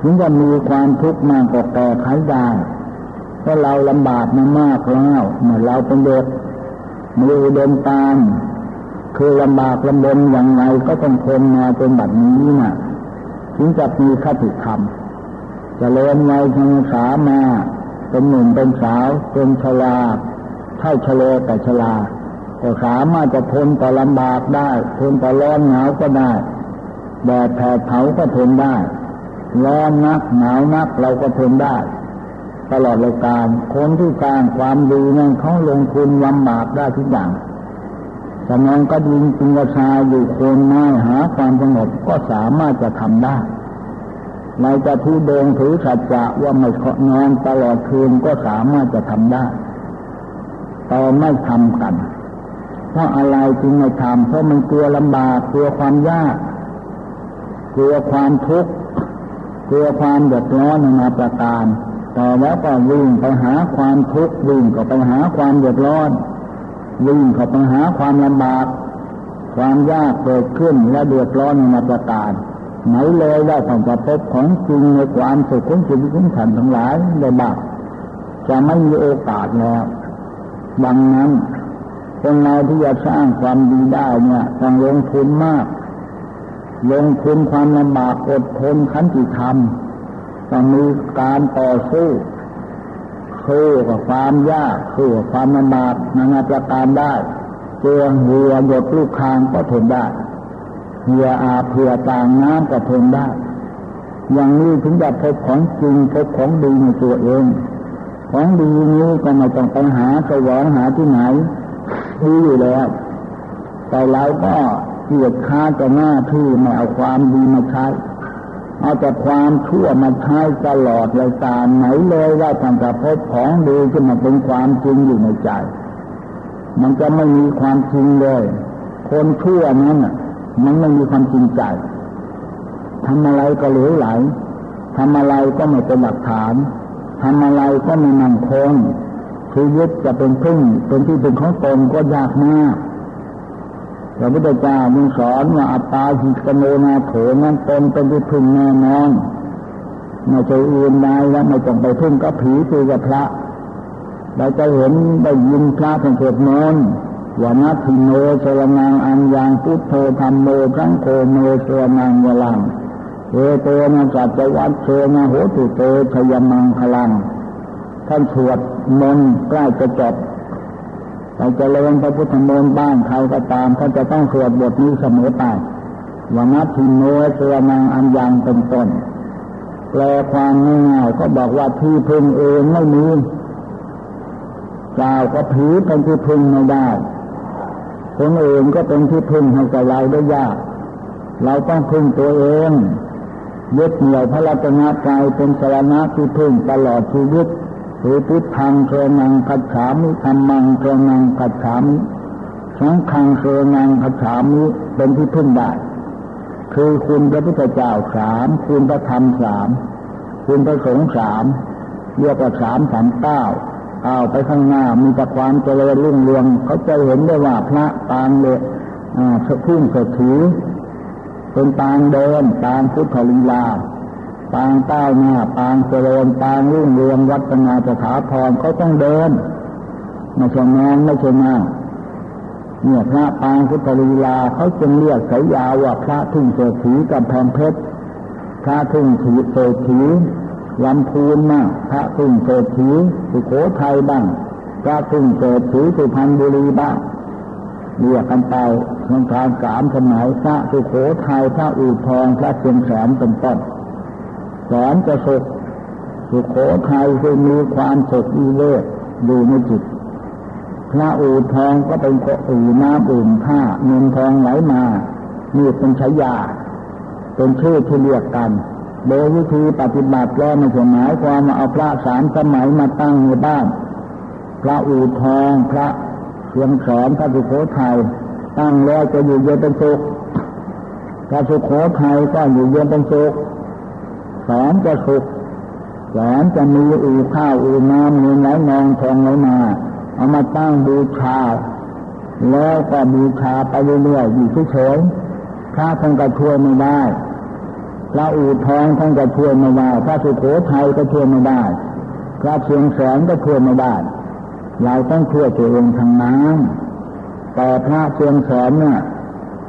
ถึงจะมีความทุกข์มากก็แก้ไขได้เพราะเราลำบากมามากแล้วเมื่อเราเป็นเด็กมือเดินตาม คือลำบากลำบนอย่างไรก็ต้องทนมาเป็นแบบนี้นะ่ะ ถึงจะมีคติธรรมจะเลินวัยชงสามาเป็นหนุ่มเป็นสาวเป็นชราเท่าชะเลแต่ชราก็สามารถจะทนต่อลำบากได้ ทนต่อร้อนหนาวก็ได้แดดแผดเผาก็ทนได้ ร้อนนักหนาวนักเราก็ทนได้ ตลอดเลยการคนที่สร้างความดีนั้นเขาลงทุนลำบากได้ทุกอย่าง แต่นอนก็ดินจิงกระชาอยู่โคนไม้หาความสงบก็สามารถจะทำได้เราจะทุดงถือสัจจะว่าไม่นอนตลอดคืนก็สามารถจะทำได้แต่ไม่ทำกันเพราะอะไรจึงไม่ทำเพราะมันกลัวลำบากกลัวความยากกลัวความทุกข์กลัวความเดือดร้อนนานาประการ แต่แล้วก็วิ่งไปหาความทุกข์วิ่งก็ไปหาความเดือดร้อน วิ่งเข้าไปหาความลำบาก ความยากเกิดขึ้นและเดือดร้อนนานาประการไหนเลยได้ความประพบของจริงในความสุขของชีวิตของฉันทั้งหลายได้บ้างจะไม่มีโอกาสแล้วดังนั้นคนเราที่จะสร้างความดีได้เนี่ยต้องลงทุนมาก ลงทุนความลำบากอดทนขันติธรรมต้องมีการต่อสู้ สู้กับความยากสู้กับความลำบากนานาประการได้เจือหัวหยดลูกคางก็ทนได้เหืออาเผื่อต่างน้ำก็ทนได้ อย่างนี้ถึงจะพบของจริงพบของดีในตัวเอง ของดีนี้ก็ไม่ต้องไปหาสวงหาที่ไหนดีอยู่แล้วแต่เราก็เกียดค้าจะหน้าที่ไม่เอาความดีมาใช้ เอาแต่ความชั่วมาใช้ตลอดรายการไหนเลยว่าทำจะพบของดีขึ้นมาเป็นความจริงอยู่ในใจ มันจะไม่มีความจริงเลย คนชั่วนั้นมันไม่มีความจริงใจทำอะไรก็เหลวไหลทำอะไรก็ไม่เป็นหลักฐานทำอะไรก็ไม่มั่นคงชีวิตจะเป็นพึ่งเป็นที่เป็นของตนก็ยากมาก พระพุทธเจ้ามึงสอนว่าอัตตาหิกโนนาโถนั้นตนเป็นที่พึ่งแน่นอนไม่ใช่อื่นใดแล้วไม่ต้องไปพึ่งก็ผีคือกับพระ เราจะเห็นได้ยินพระท่านเทศนอนวานัติโนสรนังอันยังพุทโธธรรมโมสังโฆโนสรนังวลังเอโตนะจัจวัตเชนะโหตุเตชยมังพลัง ท่านสวดมนต์ใกล้จะจบ เรจะเริญพระพุทธมนต์บ้านใครก็ตามเขาจะต้องสวดบทนี้เสมอไปวานัติโนเสรนังอันยังเป็นต้นแปลความง่ายๆก็บอกว่าที่พึงเองไม่มีกล่าวก็ผีเป็นที่พึงไม่ได้คนอื่นก็เป็นที่พึ่งให้กับเราได้ยาก เราต้องพึ่งตัวเองยึดเหนี่ยวพระรัตนตรัยเป็นสารณะที่พึ่งตลอดชีวิต หรือพุทธังเครนังขัดฉามิธรรมังเครนังขัดฉามิสังฆังเครนังขัดฉามิเป็นที่พึ่งได้คือคุณพระพุทธเจ้าสามคุณพระธรรมสามคุณพระสงฆ์สามเรียกว่าสามสามเก้าก้าไปข้างหน้ามีแต่ความเจริญรุ่งเรือง เขาจะเห็นได้ว่าพระปางเลยสะพุ่งสะถือเป็นปางเดินปางพุทธลีลา ปางเต้าหน้าปางเจริญปางรุ่งเรืองวัฒนาสถาพรเขาต้องเดินไม่ใช่นอนไม่ใช่นั่งเนี่ยพระปางพุทธลีลาเขาจึงเรียกสายยาวว่าพระทุ่งเศรษฐีกับแพงเพชรพระทุ่งถีเศรษฐีลำพูนมากพระทุ่งเศรษฐีสุโขทัยบ้างพระทุ่งเศรษฐีสุพรรณบุรีบ้างเรียกกันไปทางการสามสมัยพระสุโขทัยพระอู่ทองพระเชียงแสนเป็นต้น แสนจะสุขสุโขทัยคือมีความสุขอีเลิศอยู่ในจิต พระอูทองก็เป็นอู่น้ำอุ่นผ้าเงินทองไหลมานี่เป็นฉายา เป็นชื่อที่เรียกกัน โดยวิธีปฏิบัติแล้วม่ใช่หมายความว่าเอาพระสามสมัยมาตั้งในบ้าน พระอูทองพระเชียงแสนพระสุโขทัยตั้งแล้วจะอยู่เย็นเป็นสุขพระสุโขทัยก็อยู่เย็นเป็นสุข แสนจะสุขแสนจะมีอู่ข้าวอู่น้ำเงินไหลนองทองไหลมา เอามาตั้งบูชา แล้วก็บูชาไปเรื่อยๆอยู่เฉยๆพระท่านก็ช่วยไม่ได้พระอู่ทองท่านก็ช่วยไม่ได้พระสุโขทัยก็ช่วยไม่ได้พระเชียงแสนก็ช่วยไม่ได้เราต้องช่วยตัวเองทางน้ำแต่พระเชียงแสนเนี่ย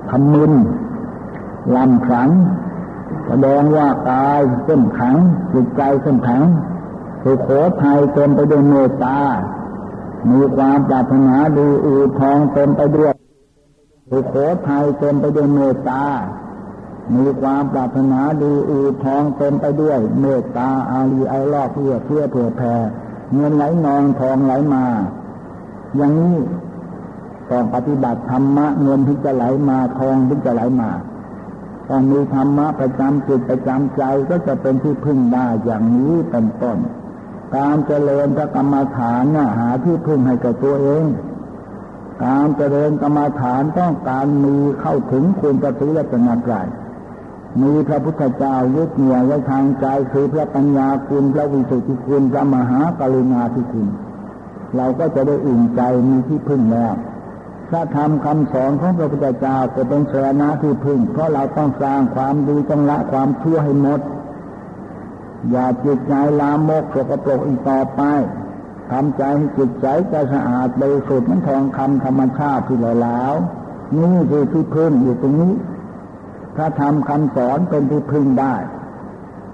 ทำมึนลำขัง แสดงว่ากายเข้มขังจิตใจเข้มขังสุโขทัยเต็มไปด้วยเมตตา มีความปรารถนาดีอูทองเต็มไปด้วยสุโขทัยเต็มไปด้วยเมตตา มีความปรารถนาดีอูทองเต็มไปด้วย เมตตาอารีไอรอบเพื่อเพื่อเผื่อแผ่เงินไหลนองทองไหลมา อย่างนี้ต้องปฏิบัติธรรมะเงินที่จะไหลมาทองที่จะไหลมา ต้องมีธรรมะประจำจิตประจำใจก็จะเป็นที่พึ่งได้อย่างนี้เป็นต้น การเจริญพระกรรมฐานน่ะหาที่พึ่งให้กับตัวเอง การเจริญกรรมฐานต้องการมีเข้าถึงคุณปฏิรัตนกายมีพระพุทธเจ้ายึดเหนี่ยวไว้ทางใจคือพระปัญญาคุณพระวิสุทธิคุณพระมหากรุณาธิคุณ เราก็จะได้อุ่นใจมีที่พึ่งแล้ว ถ้าทำคำสอนของพระพุทธเจ้าจะเป็นเสนาที่พึ่ง เพราะเราต้องสร้างความดีจงละความชั่วให้หมด อย่าจิตใจลามกสกปรกอีกต่อไปทำใจให้จิตใจจะสะอาดบริสุทธิ์มันทองคำธรรมชาติที่หล่อหลาวนี่คือที่พึ่งอยู่ตรงนี้ถ้าทำคำสอนเป็นที่พึ่งได้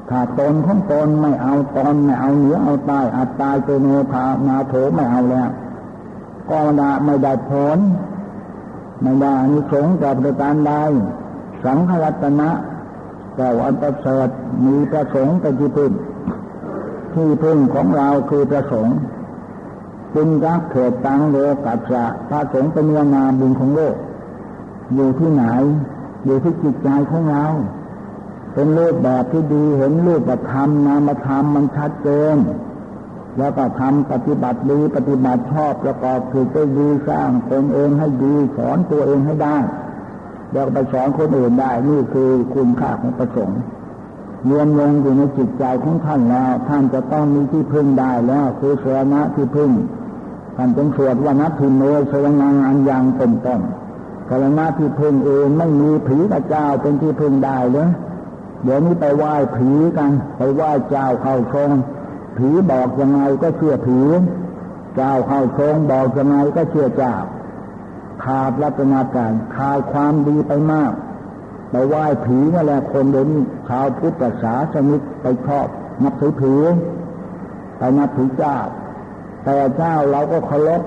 ถ้าตนของตนไม่เอาตนไม่เอาเหนือเอาใต้อัตตาเจโนภานาโถไม่เอาแล้ว ก็ได้ไม่ได้ผลไม่ได้นิสงส์กับประการใดสังขรัตนะแต่วันประเสริฐมีประสงค์เป็นที่พึ่งที่พึ่งของเราคือประสงค์จึงรักเถิดตังโลกัจจะพระสงฆ์เป็นเนื้องามบุญของโลก อยู่ที่ไหน อยู่ที่จิตใจของเรา เป็นรูปแบบที่ดีเห็นรูปธรรมนามธรรมมันชัดเจน แล้วก็ทำปฏิบัติดีปฏิบัติชอบประกอบถือใจดีสร้างตนเองให้ดีสอนตัวเองให้ได้แล้วไปสอนคนอื่นได้นี่คือคุณค่าของประสงค์รวมลงอยู่ในจิตใจของท่านแล้ว ท่านจะต้องมีที่พึ่งได้แล้วคือเสนาที่พึ่งท่านเป็นสวดว่านับพิมโนเสนางอันยังเป็นต้นสนาที่พึ่งเองไม่มีผีกับเจ้าเป็นที่พึ่งได้เลยเดี๋ยวนี้ไปไหว้ผีกัน ไปไหว้เจ้าเข้าทรง ผีบอกยังไงก็เชื่อผีเจ้าเข้าทรงบอกยังไงก็เชื่อเจ้า ขาดรัตนาการขาดความดีไปมากไปไหว้ผีนั่นแหละคนเดินชาวพุทธศาสนิกไปชอบนับถือผีไปนับถือเจ้า แต่เจ้าเราก็เคารพ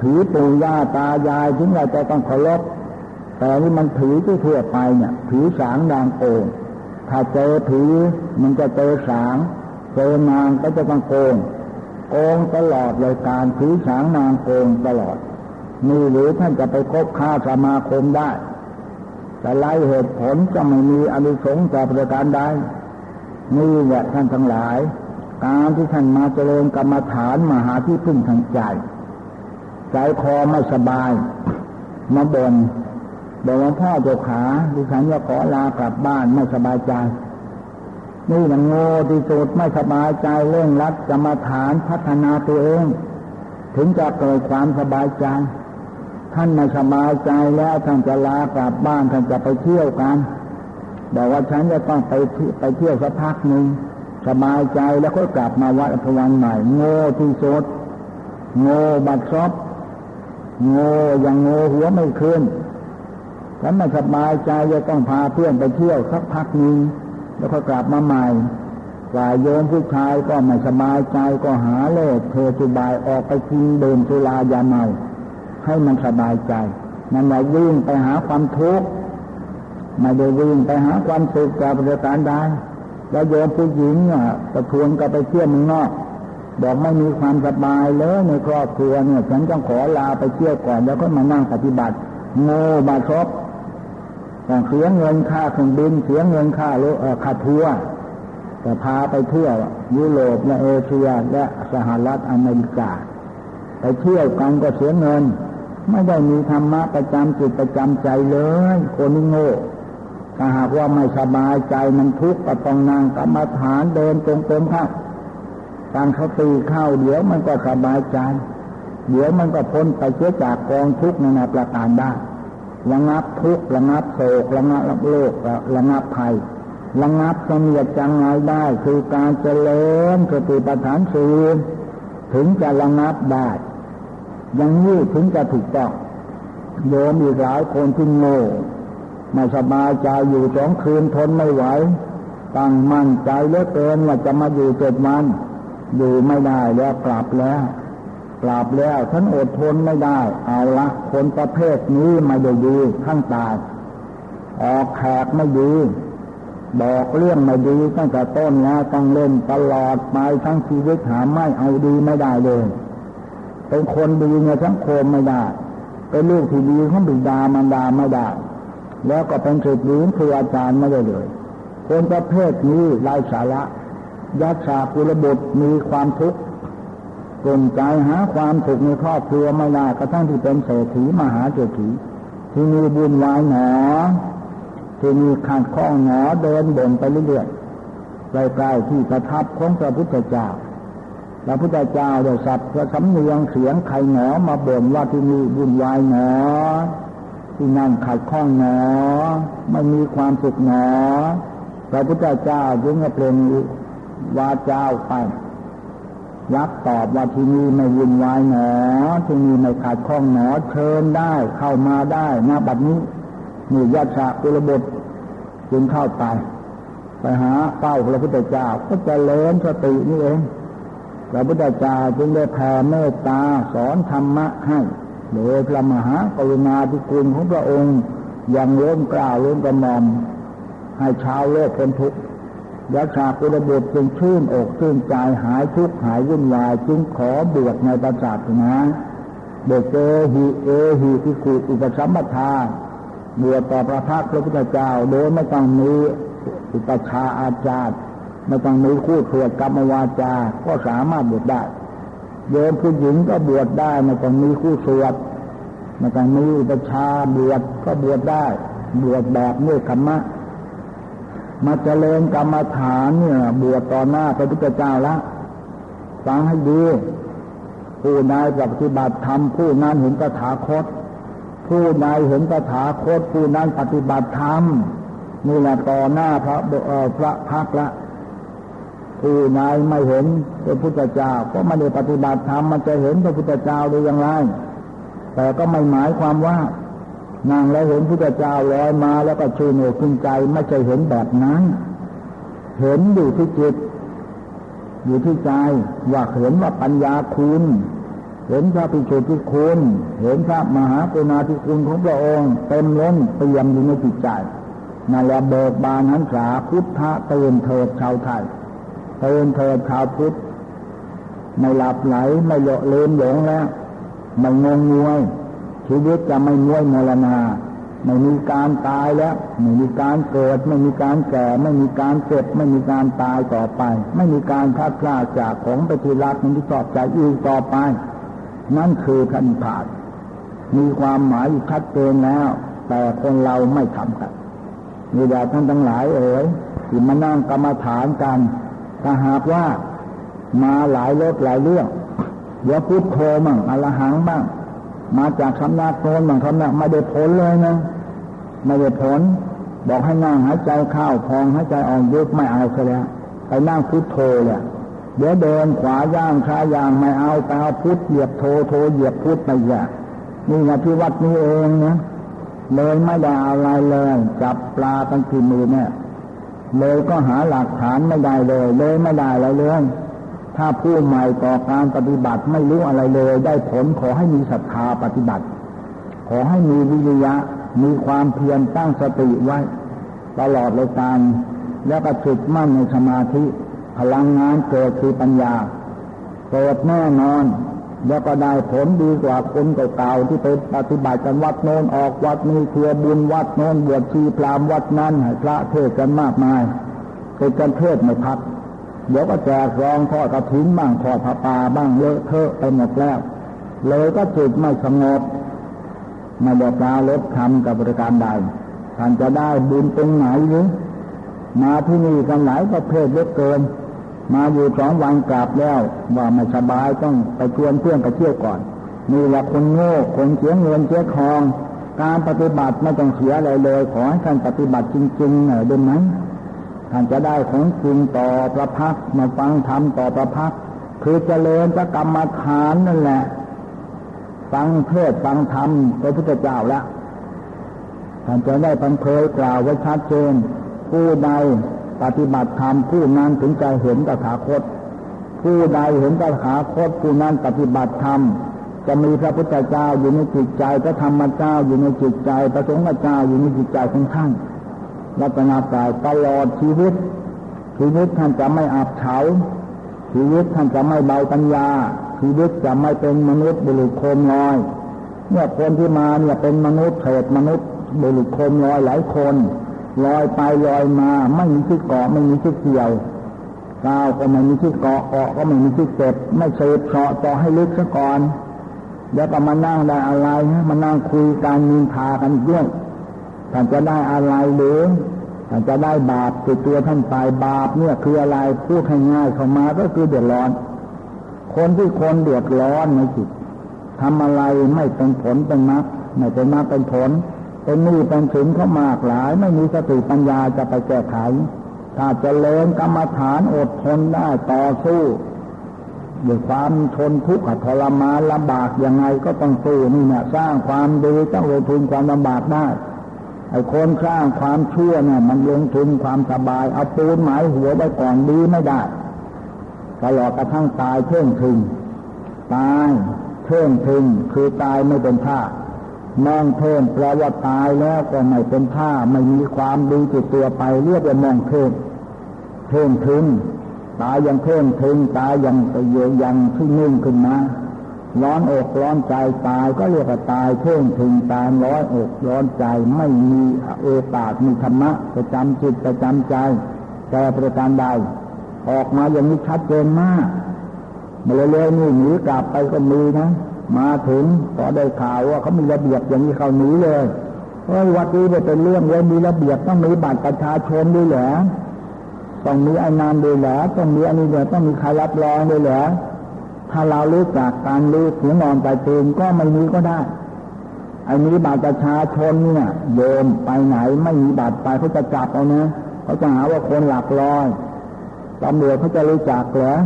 ผีปู่ย่าตายายถึงเราจะต้องเคารพแต่นี่มันผีที่ทั่วไปเนี่ยผีสางดางโกงถ้าเจอผีมันจะเจอสาง เจอนางก็จะต้องโกงโกงตลอดเลยการผีสางนางโกงตลอดมีหรือท่านจะไปคบค้าสมาคมได้แต่ไล่เหตุผลจะไม่มีอนุสงส์แต่ประการใดนี่แหละท่านทั้งหลาย การที่ท่านมาเจริญกรรมฐานมาหาที่พึ่งทางใจใจคอไม่สบาย มาบนบอกว่าพ่อเจ้าขาดิฉันจะขอลากลับบ้านไม่สบายใจ นี่มันโง่ที่สุดไม่สบายใจเร่งรัดกรรมฐานพัฒนาตัวเอง ถึงจะเกิดความสบายใจ ท่านไม่สบายใจแล้วท่านจะลากลับบ้านท่านจะไปเที่ยวกันบอกว่าฉันจะต้องไปไปเที่ยวสักพักหนึ่งสบายใจแล้วก็กลับมาวัดพวันใหม่ โง่ที่สุดโง่บัดซบโง่ยังโง่หัวไม่ขึ้นฉันไม่สบายใจจะต้องพาเพื่อนไปเที่ยวสักพักหนึ่ง แล้วก็กลับมาใหม่ฝ่ายโยมผู้ชายก็ไม่สบายใจก็หาเล่เธอสุบายออกไปกินเดื่มสุรายาเมาให้มันสบายใจนั่นแหละวิ่งไปหาความทุกข์ไม่ได้วิ่งไปหาความสุขจากประการใดแล้วโยมผู้หญิงอะประทวงก็ไปเที่ยวเมืองนอกบอกไม่มีความสบายเลยในครอบครัวเนี่ยฉันต้องขอลาไปเที่ยวก่อนแล้วก็มานั่งปฏิบัติโง่บาชบ ต้องเสียเงินค่าเครื่องบินเสียเงินค่าโลค่าทัวร์จะพาไปเที่ยวยุโรปและเอเชียและสหรัฐอเมริกา ไปเที่ยวกันก็เสียเงิน ไม่ได้มีธรรมะประจำจิตประจำใจเลย คนนี้โง่ถ้าหากว่าไม่สบายใจมันทุกข์ก็ต้องนั่งกรรมฐานเดินตรงเต็มข้าตั้งสติเข้าเดี๋ยวมันก็สบายใจ เดี๋ยวมันก็พ้นไปเสียจากกองทุกข์นานาประการได้ ระงับทุกข์ระงับโศกระงับโลกระงับภัยระงับเสนียจังไงได้คือการเจริญสติปัฏฐานสูงถึงจะระงับได้ยังนี้ถึงจะถูกต้องโยมอีกหลายคนที่โง่ไม่สบายใจอยู่สองคืนทนไม่ไหวตั้งมั่นใจเหลือเกินว่าจะมาอยู่เจ็ดวันอยู่ไม่ได้แล้วกลับแล้ว กลับแล้วฉันอดทนไม่ได้ เอาละคนประเภทนี้มาอยู่ดีทั้งตาย ออกแขกไม่ดีบอกเรื่องไม่ดีตั้งแต่ต้นแล้วต้องเล่นตลอดไปทั้งชีวิตหาไม่เอาดีไม่ได้เลย เป็นคนดีในสังคมไม่ได้เป็นลูกที่ดีของบิดามารดาไม่ได้ แล้วก็เป็นสุดดีครูอาจารย์ไม่ได้เลย คนประเภทนี้ไร้สาระยักษ์ชาคุลบุตรมีความทุกข์ กลุ่มใจหาความถูกในครอบครัวไม่ได้กระทั่งที่เป็นเศรษฐีมหาเศรษฐีที่มีบุญวายหนอ ที่มีขาดข้องหนอเดินบ่นไปเรื่อยๆใกล้ๆที่ประทับของพระพุทธเจ้าพระพุทธเจ้าเดยสับพระสำเนียงเสียงใครหนอมาบ่นว่าที่มีบุญวายหนอ ที่นั่นขาดข้องหนอ ไม่มีความสุขหนอพระพุทธเจ้าจึงเปล่งวาจาไป ยักตอบว่าที่นี่ไม่วุ่นวายหนอ ที่นี่ไม่ขาดข้องหนอ เชิญได้เข้ามาได้นะบัดนี้นี่ยาชาอุรบทจึงเข้าไป ไปหาเป้าพระพุทธเจ้าก็จะเลินสตินี่เองพระพุทธเจ้าจึงได้แผ่เมตตาสอนธรรมะให้โดยพระมหากรุณาธิคุณของพระองค์ยังล้มกล้าวล้มกระหม่อมให้ชาวโลกพ้นทุกข์ ยะชาปุรบุตรจึงชื่นอกชื่นใจหายทุกข์หายวุ่นวายจึงขอบวชในประสาทนะเดเกหิเอหิทิคุอุปสัมปทาบวชต่อพระพักพระพุทธเจ้าโดยไม่ต้องมีอุปชาอาจารย์ไม่ต้องมีคู่ตรวจกรรมวาจา ก็สามารถบวชได้โยมผู้หญิงก็บวชได้ไม่ต้องมีคู่สวดไม่ต้องมีอุปชาบวชก็บวชได้ บวชแบบเมื่อคำมะ มาเจริญกรรมฐานเนี่ยบวชต่อหน้าพระพุทธเจ้าละฟังให้ดีผู้ใดปฏิบัติธรรมผู้นั้นเห็นตถาคต ผู้ใดเห็นตถาคต ผู้นั้นปฏิบัติธรรมนี่แหละต่อหน้าพระพระพักละผู้ใดไม่เห็นพระพุทธเจ้าก็ไม่ได้ปฏิบัติธรรมมันจะเห็นพระพุทธเจ้าได้อย่างไร แต่ก็ไม่หมายความว่า นั่งแล้วเห็นพุทธเจ้าลอยมาแล้วก็ชื่นอกขึ้นใจไม่ใช่เห็นแบบนั้น เห็นอยู่ที่จิต อยู่ที่ใจว่าเห็นว่าปัญญาคุณ เห็นพระปิจุที่คุณ เห็นพระมหากรุณาธิคุณของพระองค์เต็มล้นเปี่ยมอยู่ในจิตใจนั่นแหละเบิกบานหันษาพุทธะเตือนเถิดชาวไทยเตือนเถิดชาวพุทธไม่หลับไหลไม่เลอะเลืมหลงแล้วไม่งงงวย ชีวิตจะไม่ม้วยมรณา ไม่มีการตายแล้ว ไม่มีการเกิด ไม่มีการแก่ ไม่มีการเจ็บ ไม่มีการตายต่อไป ไม่มีการพัดพลาดจากของปฏิรักที่ชอบใจอีกต่อไป นั่นคือพันผาดมีความหมายชัดเจนแล้ว แต่คนเราไม่ทำกันมีแด่ท่านทั้งหลายเอ๋ยที่มานั่งกรรมฐานกันถ้าหากว่ามาหลายรถหลายเรื่องเดี๋ยวพุทโธมั่งอรหังบ้าง มาจากคำนักโน้นบางคำนักไม่ได้ผลเลยนะ ไม่ได้ผล บอกให้นั่งหายใจเข้าพองหายใจออกยุบไม่เอาซะแล้วไปนั่งพุทโธเลยเดี๋ยวเดินขวาย่างช้าย่างไม่เอาไปเอาพุทเหยียบโทโทเหยียบพุทไปอย่านี่นะที่วัดนี้เองนะเลยไม่ได้อะไรเลยจับปลาตั้งกี่มือเนี่ยเลยก็หาหลักฐานไม่ได้เลย เลยไม่ได้อะไรเลย ถ้าผู้ใหม่ต่อการปฏิบัติไม่รู้อะไรเลย ได้ผลขอให้มีศรัทธาปฏิบัติ ขอให้มีวิริยะ มีความเพียรตั้งสติไว้ ตลอดเลยการ แล้วก็จุดมั่นในสมาธิ พลังงานเกิดคือปัญญาเกิดแน่นอน แล้วก็ได้ผลดีกว่าคนเก่าๆที่ไปปฏิบัติกันวัดโน้นออกวัดนี้เพื่อบุญวัดโน้นบวชชีพรามวัดนั้นให้พระเทศกันมากมายเป็นกันเทศไม่พัก เดี๋ยวก็แจกรองทอดกระถิ่นบ้างทอดผ้าป่าบ้างเลอะเทอะไปหมดแล้ว เลยก็จิตไม่สงบมาบอกลาลดทำกับบริการใดท่านจะได้บุญตรงไหนหรือมาที่นี่กันหลายประเภทเยอะเกิน มาอยู่สองวันกลับแล้ว ว่าไม่สบายต้องไปชวนเพื่อนไปเที่ยวก่อนนี่แหละคนโง่คนเสียเงินเสียทอง การปฏิบัติไม่ต้องเสียอะไรเลย ขอให้ท่านปฏิบัติจริงๆหน่อยได้ไหม ท่านจะได้ของจริงต่อประพักมาฟังธรรมต่อประพักคือเจริญพระกรรมฐานนั่นแหละ ฟังเทศฟังธรรมพระพุทธเจ้าแล้วท่านจะได้พันเคยกล่าวไว้ชัดเจนผู้ใดปฏิบัติธรรมผู้นั้นถึงจะเห็นตถาคต ผู้ใดเห็นตถาคตผู้นั้นปฏิบัติธรรมจะมีพระพุทธเจ้าอยู่ในจิตใจพระธรรมเจ้าอยู่ในจิตใจพระสงฆ์เจ้าอยู่ในจิตใจของท่าน รัตนากายตลอดชีวิต ชีวิตท่านจะไม่อับเฉาชีวิตท่านจะไม่เบาปัญญา ชีวิตจะไม่เป็นมนุษย์บุรุษโคมลอยเนี่ยคนที่มาเนี่ยเป็นมนุษย์เถิดมนุษย์บุรุษโคมลอยหลายคนลอยไปลอยมาไม่มีที่เกาะไม่มีที่เกี่ยวก้าวก็ไม่มีที่เกาะเกาะก็ไม่มีที่เก็บ ไม่เสพเกาะต่อให้ลึกซะก่อนแล้วก็มานั่งได้อะไรมานั่งคุยกันนินทากันเยอะ ท่านจะได้อะไรหรือท่านจะได้บาปติดตัวท่านไปบาปเนี่ยคืออะไรพูดให้ง่ายเข้ามาก็คือเดือดร้อน คนที่คนเดือดร้อนในจิตทำอะไรไม่เป็นผลเป็นมรรคไม่เป็นมรรคเป็นผลเป็นหนี้เป็นสินเขามากหลาย ไม่มีสติปัญญาจะไปแก้ไข ถ้าจเจริญกรรมฐานอดทนได้ต่อสู้ด้วยความทนทุกข์ทรมานลำบากยังไงก็ต้องสู้นี่เนี่ยสร้างความดีต้องลงทุนความลำบากได้ ไอ้คนสร้างความชั่วเนี่ย มันลงทุนความสบาย เอาปูนหมายหัวไว้ก่อนดีไม่ได้ตลอดกระทั่งตายเท่งถึงตายเท่งถึงคือตายไม่เป็นท่ามองเท่งแปลว่าตายแล้วก็ไม่เป็นท่าไม่มีความดีติดตัวไปเรียกว่ามองเท่งเท่งถึงตายยังเท่งถึงตายยังไปเยยังที่นิ่งขึ้นมา ร้อนอกร้อนใจตายก็เรียกว่าตายเท่งถึงตายร้อนอกร้อนใจไม่มีเอตาดมีธรรมะประจำจิตประจำใจ แต่ประการใดออกมาอย่างนี้ชัดเจนมากมาเลยๆนี่หนีกลับไปก็มีนะ มาถึงพอได้ข่าวว่าเขามีระเบียบอย่างนี้เขาหนีเลยเฮ้ยวัดนี้เป็นเรื่องเลยมีระเบียบต้องมีบัตรประชาชนด้วยเหรอต้องมีไอ้นานด้วยเหรอต้องมีอันนี้เดี๋ยต้องมีใครรับรองด้วยเหรอ ถ้าเรารู้จักการรู้ถึงนอนใจตื่นก็ไม่มีก็ได้ไอ้นี้บัตรประชาชนเนี่ยโยมไปไหนไม่มีบัตรไปเขาจะจับเอานะเขาจะหาว่าคนหลักลอยตำรวจเขาจะรู้จักเหรอ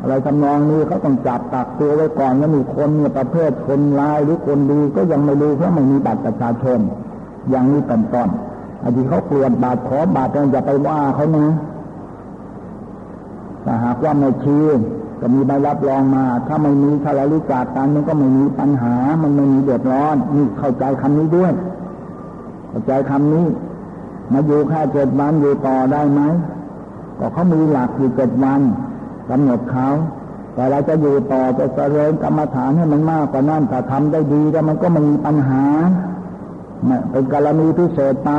อะไรทำนองนี้เขาต้องจับตักตัวไว้ก่อนว่ามีคนเนี่ยประเภทคนร้ายหรือคนดีก็ยังไม่รู้เพราะไม่มีบัตรประชาชนอย่างนี้เป็นต้นไอ้ที่เขาเปลี่ยนบาตรขอบาตรอย่าไปว่าเขานะแต่หากว่าไม่ชี้ ก็มีใบรับรองมา ถ้าไม่มีถ้าเรารู้จักกันมันก็ไม่มีปัญหา มันไม่มีเดือดร้อนนี่เข้าใจคำนี้ด้วย เข้าใจคำนี้ มาอยู่แค่เจ็ดวันอยู่ต่อได้ไหมก็เขามีหลักอยู่เจ็ดวันกำหนดเขาแต่เราจะอยู่ต่อจะเจริญกรรมฐานให้มันมากกว่านั้นถ้าทำได้ดีแล้วมันก็ไม่มีปัญหาเป็นกรณีพิเศษไป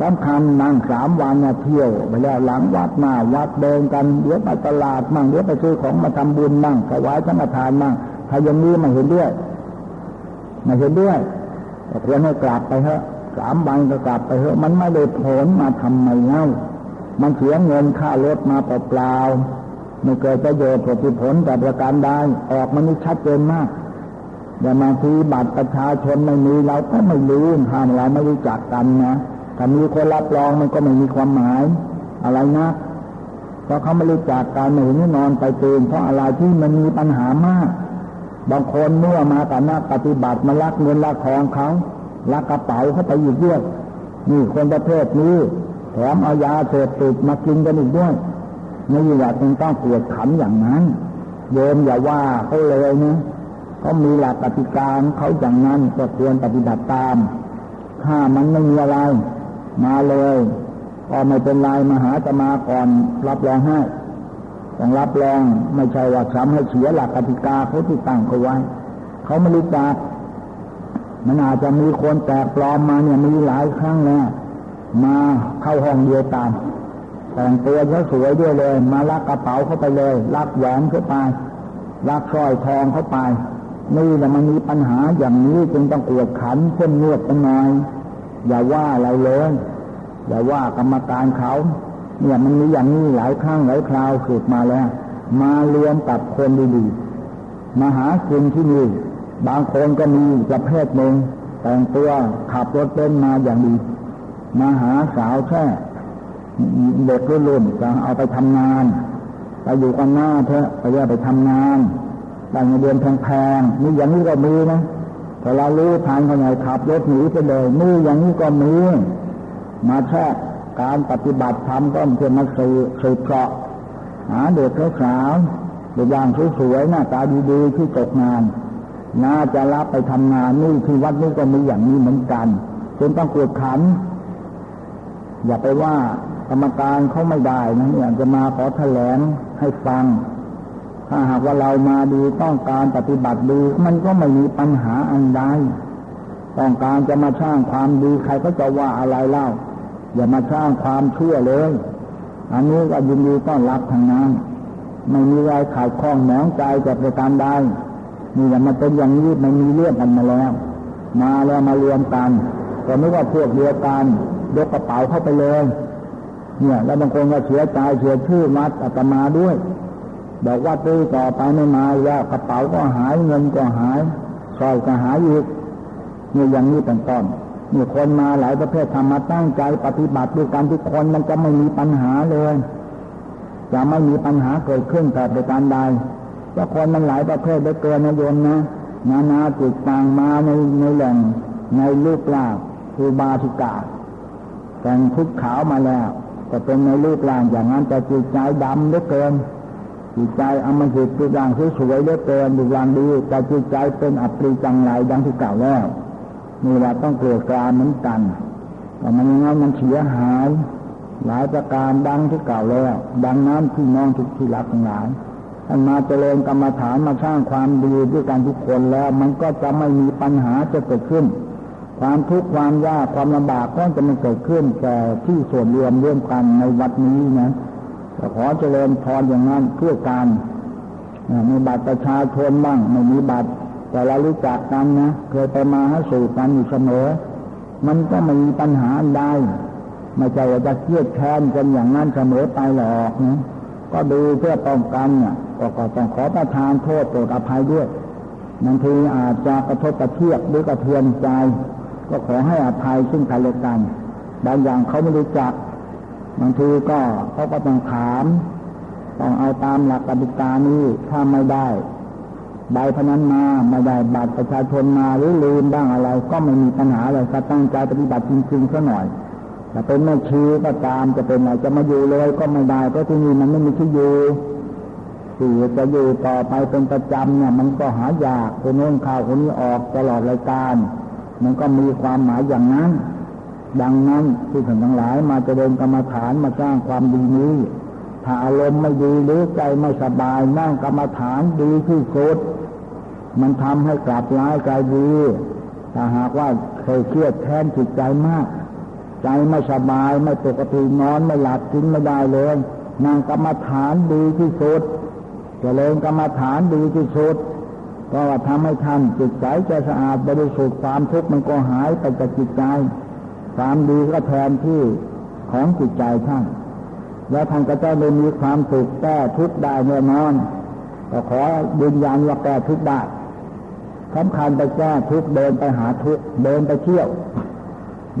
สำคัญนั่งสามวันเนี่ยเที่ยวไปแล้วหลังวัดมาวัดเดินกันเดี๋ยวไปตลาดมั่งเดี๋ยวไปซื้อของมาทำบุญมั่งถวายสังฆทานมั่งถ้ายังนี้ม่เห็นด้วยม่เห็นด้วยควรให้กลับไปเถอะสามวันก็กลับไปเถอะมันไม่ได้ผลมาทำไมเล่ามันเสียเงินค่ารถมาเปล่าๆไม่เกิดประโยชน์ผลผลแต่ประการใดออกมันนี่ชัดเจนมากอย่ามาทีบัตรประชาชนไม่มีเราก็ไม่รู้ห้ามเราไม่รู้จักกันนะ ถ้ามีคนรับรองมันก็ไม่มีความหมาย อะไรนะเพราะเขาไม่รู้จักการไม่เห็นนอนไปตื่นเพราะอะไรที่มันมีปัญหามาก บางคนเมื่อมาแต่นักปฏิบัติมาลักเงินลักทองเขาลักกระเป๋าเขาไปอยู่ด้วยนี่คนประเภทนี้แถมเอายาเสพติดมากินกันอีกด้วยนี่อยากเป็นต้องปวดขันอย่างนั้นโยมอย่าว่าเขาเลยนะเขามีหลักปฏิการเขาอย่างนั้นก็ควรปฏิบัติตาม ถ้ามันไม่มีอะไร มาเลยก็ไม่เป็นไรมาหาจะมาก่อนรับรองให้ต้องรับรองไม่ใช่ว่าทำให้เสียหลักกติกาเขาที่ตั้งเขาไว้เขาไม่รู้จักมันอาจจะมีคนแตกปลอมมาเนี่ยมีหลายครั้งแล้วมาเข้าห้องเดียวกันแต่งตัวเขาสวยด้วยเลย มาลักกระเป๋าเข้าไปเลยลักแหวนเข้าไปลักสร้อยทองเข้าไปนี่แหละมันมีปัญหาอย่างนี้จึงต้องกวดขันเช่นเงือกกันหน่อย อย่าว่าอะไรเลยอย่าว่ากรรมการเขาเนี่ยมันมีอย่างนี้หลายครั้งหลายคราวสืบมาแล้ว มารวมกับคนดีๆมาหาคุณที่นี่บางคนก็มีประเภทหนึ่งแต่งตัวขับรถเป็นมาอย่างดี มาหาสาวแค่เด็กรุ่นจะเอาไปทำงาน ไปอยู่กันหน้าเถอะไปว่าไปทำงานได้เงินเดือนแพงๆนี่อย่างนี้ก็มีนะ พอเรารู้ทางเขาไหนขับรถหนีไปเลยนี่อย่างนี้ก็มีมาแช่การปฏิบัติธรรมก็เพื่อมาสืบสืบเกาะหาเด็กสาวเด็กอย่างสวยๆหน้าตาดีๆที่ตกงาน น่าจะรับไปทำงานนี่ที่วัดนี้ก็มีอย่างนี้เหมือนกันจนต้องกวดขัน อย่าไปว่ากรรมการเขาไม่ได้นะเนี่ยจะมาขอแถลงให้ฟัง ถ้าหากว่าเรามาดีต้องการปฏิบัติดี มันก็ไม่มีปัญหาอันใดต้องการจะมาสร้างความดีใครก็จะว่าอะไรเล่า อย่ามาสร้างความชั่วเลย อันนี้ก็ยินดีต้อนรับทางนั้นไม่มีอะไรขาดข้องหมองใจจากประการใดนี่อย่ามาเป็นอย่างนี้ไม่มีเรื่องกันมาแล้ว มาแล้วมารวมกันก็ไม่ว่าพวกเดียวกันยกกระเป๋าเข้าไปเลย เนี่ย แล้วบางคนก็เสียใจเสียชื่อวัดอาตมาด้วย บอกว่าตื้อต่อไปไม่มาแล้วกระเป๋าก็หายเงินก็หายสร้อยก็หายอีกนี่อย่างนี้เป็นต้นมีคนมาหลายประเภททำมาตั้งใจปฏิบัติด้วยกันทุกคนมันจะไม่มีปัญหาเลยจะไม่มีปัญหาเกิดขึ้นแต่ประการใดเพราะคนมันหลายประเภทได้เกินนะโยมนะนานาจิตต่างมาในในแหล่งในรูปร่างคือบาสิกาแต่งทุกขาวมาแล้ว ก็เป็นในรูปร่างอย่างนั้นแต่จิตใจดำเหลือเกิน จิตใจอมหิตจิตร่างสวยเลือเกินดูร่างดีแต่จิตใจเป็นอัปรีจังไรดังที่กล่าวแล้วนี่เราต้องเกลียดกรามเหมือนกันแต่มันยังไงมันเสียหาย หลายประการดังที่เก่าวแล้ว ดังนั้นพี่น้องทุกที่รักทั้งหลายท่านมาเจริญกรรมฐานมาสร้างความดีด้วยกันทุกคนแล้ว มันก็จะไม่มีปัญหาจะเกิดขึ้น ความทุกข์ความยากความลำบากก็จะไม่เกิดขึ้นแต่ที่ส่วนรวมเรื่องกันในวัดนี้นะ ขอเจริญพรอย่างนั้นเพื่อการมีบัตรประชาชนบ้างไม่มีบัตร แต่เรารู้จักกันนะเคยไปมาหาสู่กันอยู่เสมอ มันก็ไม่มีปัญหาได้ไม่ใช่ว่าจะเครียดแค้นกันอย่างนั้นเสมอไปหรอกนะก็ดูเพื่อป้องกันเนี่ยก็ต้องขอประทานโทษโปรดอภัยด้วยบางทีอาจจะกระทบกระเทียบหรือกระเทือนใจ ก็ขอให้อภัยซึ่งกันและกันบางอย่างเขาไม่รู้จัก บางทีก็เขาก็ต้องถาม ต้องเอาตามหลักกติกานี้ถ้าไม่ได้ ใบพนันมาไม่ได้บัตรประชาชนมาหรือลืมบ้างอะไร ก็ไม่มีปัญหาอะไรก็ตั้งใจปฏิบัติจริงๆซะหน่อยแต่เป็นแม่ชีก็ตามจะเป็นอะไรจะมาอยู่เลยก็ไม่ได้เพราะที่นี่มันไม่มีที่อยู่ที่จะอยู่ต่อไปเป็นประจำเนี่ยมันก็หายากคนโน้นข่าวคนนี้ออกตลอดรายการ มันก็มีความหมายอย่างนั้น ดังนั้นที่ท่านทั้งหลายมาจะเดินกรรมฐานมาสร้างความดีนี้ ถ้าอารมณ์ไม่ดีหรือใจไม่สบายนั่งกรรมฐานดีที่สุด มันทำให้กลับร้ายกลายดีถ้าหากว่าเคยเครียดแค้นจิตใจมาก ใจไม่สบายไม่ปกตินอนไม่หลับกินไม่ได้เลยนั่งกรรมฐานดีที่สุดจเจริญกรรมฐานดีที่สุดก็ว่าทำให้ท่านจิตใจจะสะอาดบริสุทธิ์ความทุกข์มันก็หายไปจากจิตใจ ความดีก็แทนที่ของจิตใจท่าน แล้วท่านก็จะได้มีความสุขแก้ทุกข์ได้แน่นอน ก็ขอยืนยันว่าแก้ทุกข์ได้สำคัญไปแก้ทุกเดินไปหาทุกเดินไปเที่ยว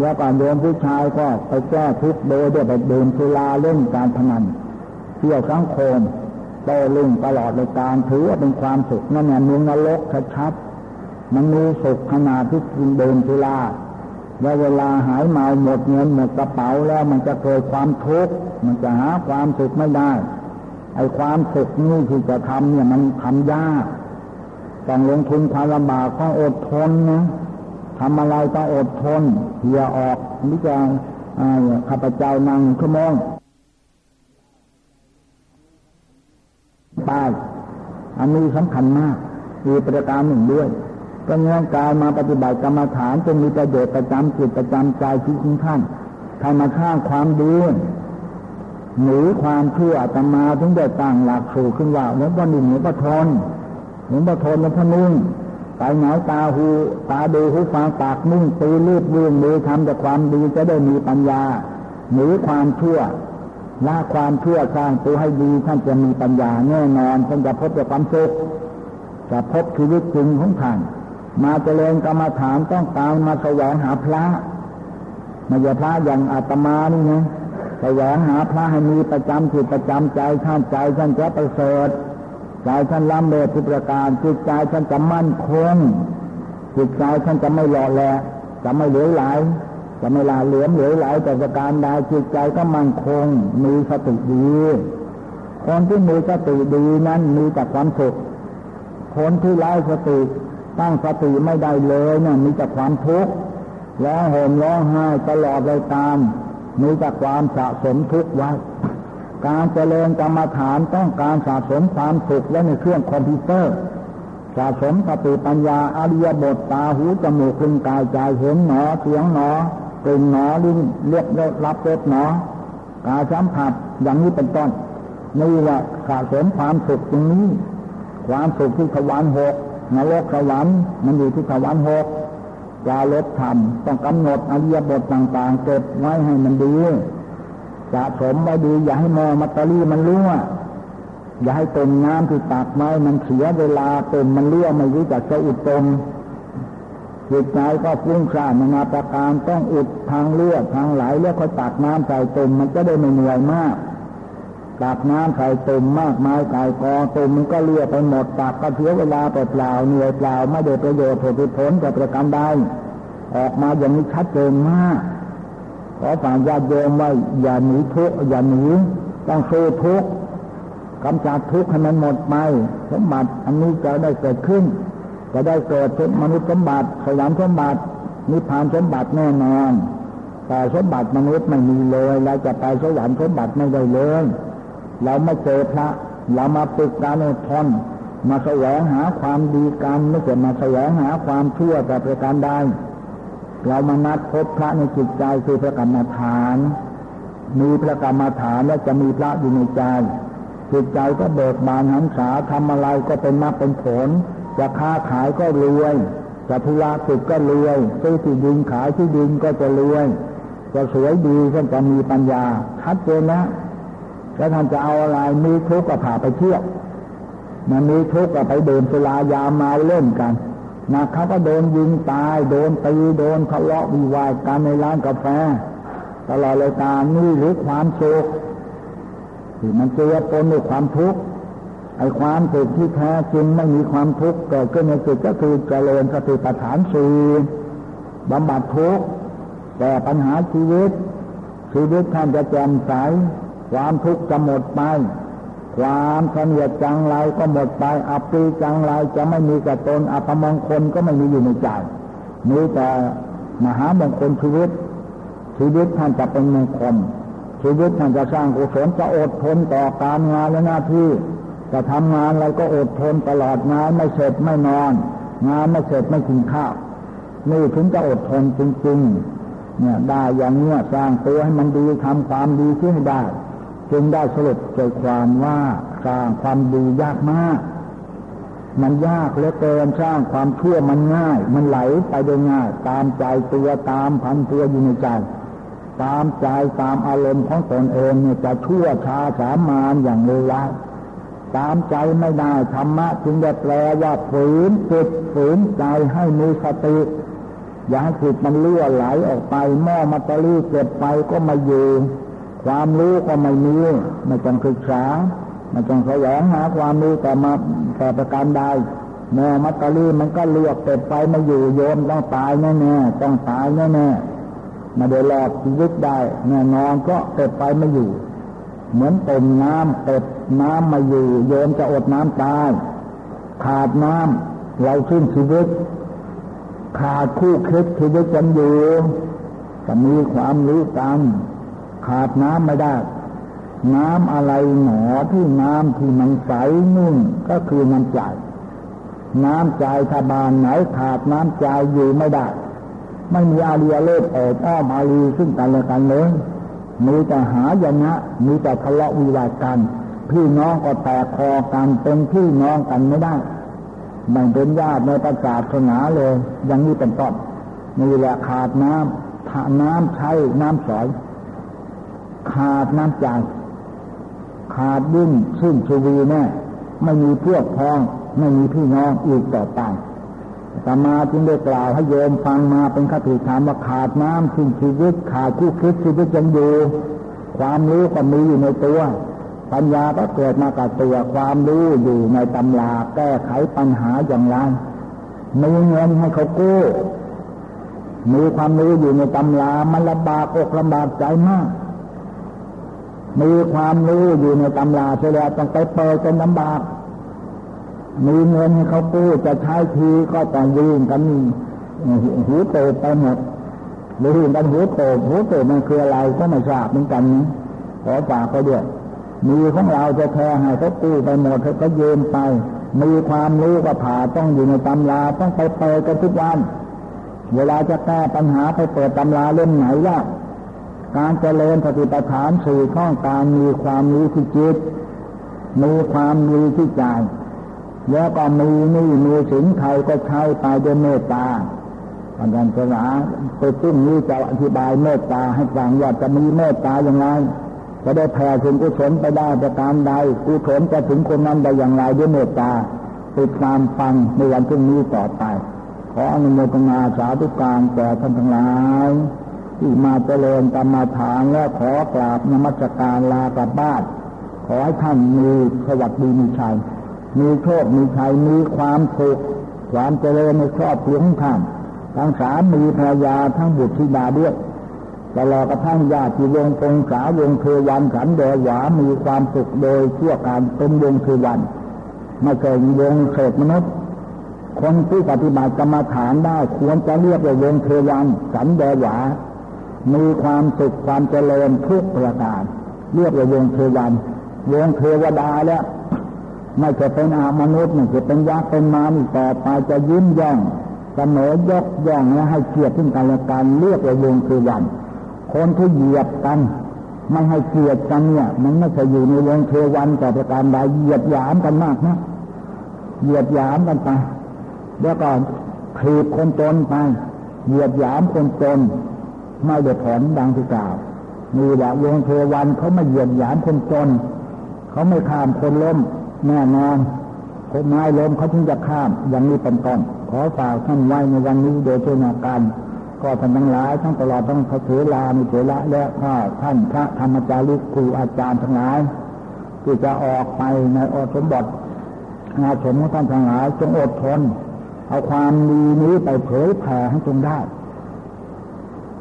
แล้วก่อนโยมผู้ชายก็ไปแก้ทุกโดยเดี๋ยวไปดื่มสุราเล่นการพนันเที่ยวสังคมไปตลุ่งตลอดในการถือว่าเป็นความสุขนั่นเนี่ยมืองนรกชัดๆมันมีสุขขนาดที่กินเดินทุลา แล้วเวลาหายเมาหมดเงินหมดกระเป๋าแล้วมันจะเกิดความทุกข์มันจะหาความสุขไม่ได้ไอ้ความสุขนี่ที่จะทำเนี่ยมันทำยากต้องลงทุนความลำบากต้องอดทนนะทำอะไรต้องอดทนเหี่ยออกนี่จะข้าพเจ้านั่งชั่วโมงตายอันนี้สำคัญมากมีประการหนึ่งด้วย ก็เงื่อนกายมาปฏิบัติกรรมฐานจงมีประโยชน์ประจำจิตประจำใจที่คุณท่านทำมาข้างความดีหรือความเชื่อตมาถึงได้ตั้งหลักสู่ขึ้นว่าหลวงพ่อหนึ่งหลวงพ่อทนหลวงพ่อทนหลวงพ่อนุ่งไปไหนตาหูตาดูหูฟังปากนุ่งตีรีบวิ่งมือทำแต่ความดีจะได้มีปัญญาหรือความเชื่อละความเชื่อสร้างตัวให้ดีท่านจะมีปัญญาแน่นอนท่านจะพบแต่ความสุขจะพบชีวิตจริงของท่าน มาเจริญกรรมฐานต้องการมาแสวงหาพระไม่ใช่พระอย่างอาตมานี่นะแสวงหาพระให้มีประจำจิตประจำใจท่านใจท่านจะประเสริฐใจท่านล้ำเลิศทุกประการจิตใจท่านจะมั่นคงจิตใจท่านจะไม่หล่อแหละจะไม่เหลวไหลจะไม่ลาเหลือมเหลวไหลแต่ประการใดจิตใจก็มั่นคง มีสติดีคนที่มีสติดีนั้นมีแต่ความสุขคนที่ไร้สติ ตั้งสติไม่ได้เลยเนี่ยมีแต่ความทุกข์แล้วโหมร้องไห้ตลอดเลยตาม มีแต่ความสะสมทุกข์ไว้การเจริญกรรมฐานต้องการสะสมความสุขไว้ในเครื่องคอมพิวเตอร์ สะสมสติปัญญาอริยบทตาหูจมูกลิ้นกายใจเห็นหนอเสียงหนอกลิ่นหนอลิ้นเรียกรับรสหนอกายสัมผัสอย่างนี้เป็นต้นนี่แหละสะสมความสุขตรงนี้ ความสุขที่ทวารหก นรกสวรรค์มันอยู่ที่สวรรค์หกยาลดธรรมต้องกำหนดอริยบทต่างๆ เก็บไว้ให้มันดีสะสมไว้ดี อย่าให้มอมัตตรี่มันรั่วอย่าให้ต็มน้ำที่ตักไว้มันเสียเวลาเต็มมันรั่วไม่รู้จักจะอุดตมจิตใจก็ฟุ้งซ่านนานาประการต้องอุดทางเลือดทางไหลแล้วก็ตักน้ำใส่เต็มมันจะได้ไม่เหนื่อยมาก ตักน้ำใส่ตุ่มมากมายไก่กอตุ่มมันก็เลียไปหมดตักก็เสียเวลาเปล่าเหนื่อยเปล่าไม่ได้ประโยชน์ผลผลกับประกันใดออกมาอย่างนี้ชัดเจนมากขอฝากญาติโยมว่าอย่าหนีทุกอย่าหนีต้องสู้ทุกกำจัดทุกให้มันหมดไปสมบัติอันนี้จะได้เกิดขึ้น จะได้เกิดเป็นมนุษย์สมบัติสยามสมบัตินิพพานสมบัติแน่นอนแต่สมบัติมนุษย์ไม่มีเลยเราจะไปสวรรค์สมบัติไม่ได้เลย เราไม่เจอพระ เรามาฝึกการอดทนมาแสวงหาความดีกันไม่ใช่มาแสวงหาความชั่วแต่ประการใดเรามานัดพบพระในจิตใจคือพระกรรมฐาน มีพระกรรมฐานและจะมีพระอยู่ในใจจิตใจก็เบิกบานหันษาทำอะไรก็เป็นมรรคเป็นผล จะค้าขายก็รวยจะธุระสุดก็รวยซื้อที่ดินขายที่ดินก็จะรวยจะสวยดีก็จะมีปัญญาชัดเจนนะ แล้วท่านจะเอาอะไรมีทุกข์ก็พาไปเที่ยวมันมีทุกข์ก็ไปเดินสุรายามาเล่นกันนะเขาก็โดนยิงตาย โดนตีโดนทะเลาะวิวาทกันในร้านกาแฟตลอดเลยการนี่หรือความสุขที่มันเจือปนด้วยความทุกข์ไอ้ความสุขที่แท้จริงไม่มีความทุกข์เกิดขึ้นในจิตก็คือเจริญสติปัฏฐานสี่บำบัดทุกข์แต่ปัญหาชีวิตชีวิตท่านจะแจ่มใส ความทุกข์จะหมดไป ความเสนียดจังไรก็หมดไปอัปปีจังไรจะไม่มีกับตนอัปมงคลก็ไม่มีอยู่ในใจมีแต่มหามงคลชีวิต ชีวิตท่านจะเป็นมงคลชีวิตท่านจะสร้างกุศลจะอดทนต่อการงานและหน้าที่ จะทำงานอะไรก็อดทนตลอดงานไม่เสร็จไม่นอน งานไม่เสร็จไม่กินข้าวนี่ถึงจะอดทนจริง ๆ เนี่ยได้อย่างเนี้ยสร้างตัวให้มันดีทำความดีที่ให้ได้ จึงได้สรุปใจความว่าสร้างความดียากมาก มันยากเหลือเกินสร้างความชั่วมันง่าย มันไหลไปได้ง่าย ตามใจตัวตามพันตัวอยู่ในใจ ตามใจตามอารมณ์ของตนเองเนี่ยจะชั่วชาสามานอย่างเลวร้ายตามใจไม่ได้ธรรมะจึงจะแปลว่าฝืนจิตฝืนใจให้มีสติอย่าให้จิตมันเลื่อไหลออกไปหม้อมัตตลีเก็บไปก็มาอยู่ ความรู้ก็ไม่มีไม่ต้องศึกษาไมันต้องแสวงหาความรู้แต่มาแต่ประการใดแม่มัตตาลีมันก็เลือกเป็ดไปมาอยู่โยมต้องตายแน่ๆต้องตายแน่ๆมาเดี๋ยวหลอดชีวิตได้แน่นอนก็เป็ดไปม่อยู่ เหมือนเต็มน้ำเป็ดน้ำมาอยู่ โยมจะอดน้ำตาย ขาดน้ำเราขึ้นชีวิต ขาดคู่คิดชีวิตกันอยู่จะมีความรู้กัน ขาดน้ำไม่ได้ น้ำอะไรหนอที่น้ำที่มันใสนุ่นก็คือน้ำใจน้ำใจถ้าบานไหนขาดน้ำใจอยู่ไม่ได้ ไม่มีอาเรียเลิศเอดอ้อมอารีซึ่งกันและกันเลยมีแต่หายนะมีแต่ทะเลาะวิวาทกัน พี่น้องก็แตกคอกันเป็นพี่น้องกันไม่ได้ไม่เป็นญาติในประกาศศาสนาเลย อย่างนี้เป็นต้นมีแหละขาดน้ำถ้าน้ำใช้น้ำสอย ขาดน้ำใจ ขาดดิ้นซึ่งชวีแน่ไม่มีพวกพ้อง ไม่มีพี่น้องอีกต่อไปตมาจึงได้กล่าวให้โยมฟังมาเป็นคติธรรมว่าขาดน้ำสิ้นชีวิต ขาดคู่คิดชีวิตยังอยู่ความรู้ก็มีอยู่ในตัว ปัญญาก็เกิดมากับตัวความรู้อยู่ในตำราแก้ไขปัญหาอย่างไรมีเงินให้เขากู้มีความรู้อยู่ในตำรามันลำบากอกลำบากใจมาก มีความรู้อยู่ในตำราเสียแล้วต้องไปเปิดจนลำบากมีเงินให้เขากู้จะใช้ทีก็ต้องวิ่งกันหูโตไปหมดวิ่งกันหูโตหูโตมันคืออะไรก็ไม่ทราบเหมือนกันนะขอฝากเขาด้วยมีของเราจะแทงให้เขากู้ไปหมดเขาก็เยินไป มีความรู้ก็ผ่าต้องอยู่ในตำราต้องไปเปิดกันทุกวัน เวลาจะแก้ปัญหาไปเปิดตำราเล่มไหนยา การเจริญสติปัฏฐานสี่ข้องการมีความรู้ที่จิต มีความรู้ที่ใจ แล้วก็มีนี่มีสินใครก็ใช้ไปด้วยเมตตาอาจารย์สนาไปซึ่งนี้จะอธิบายเมตตาให้ฟังว่าจะมีเมตตาอย่างไรจะได้แผ่ถึงกุศลไปได้ประการใดกุศลจะถึงคนนั้นได้อย่างไรด้วยเมตตาติดตามฟังในวันพรุ่งนี้ต่อไป ขออนุโมทนาสาธุการแก่ท่านทั้งหลาย ที่มาเจริญกรรมาฐานและขอกราบนมัสการลากลับบ้านขอให้ท่านมีสวัสดีมีชัย มีโชค มีชัย มีความสุข ความเจริญในครอบครัวของท่านทั้งสามีภรรยาทั้งบุตรธิดาด้วยตลอดกระทั่งญาติวงพงสาวงเทวันขันเดหวามีความสุขโดยชั่วการเป็นวงเทวันไม่เคยวงเศษมนุษย์ คนที่ปฏิบัติกรรมฐานได้ควรจะเรียกว่าวงเทวันขันเดหวา มีความสุขความเจริญทุกประการเรียกว่าวงเทวันวงเทวดาแล้วไม่จะเป็นอามนุษย์ไม่จะเป็นยักษ์เป็นมานี่ต่อไปจะยิ้มย่องเสมอยกย่องและให้เกียรติซึ่งกันและกันเรียกว่าวงคือวันคนที่เหยียบกันไม่ให้เกียรติกันเนี่ย มันไม่จะอยู่ในวงเทวันแต่ประการใดเหยียดหยามกันมากนะเหยียดหยามกันไปแล้วก็ถีบคนจนไปเหยียดหยามคนจน ไม่ได้ผลดังที่กล่าว มีว่าวงเทวันเขาไม่เหยียดหยามคนจน เขาไม่ข้ามคนล้มแน่นอนคนไม้ล้มเขาถึงจะข้ามอย่างนี้เป็นต้นขอฝากท่านไว้ในวันนี้โดยเช่นกันก็ท่านทั้งหลายทั้งตลอดทั้งพระเถรามิเถระและข้าท่านพระธรรมจาริกครูอาจารย์ทั้งหลายที่จะออกไปในอสมบัติอาสมของท่านทั้งหลายจงอดทน เอาความดีนี้ไปเผยแผ่ให้จงได้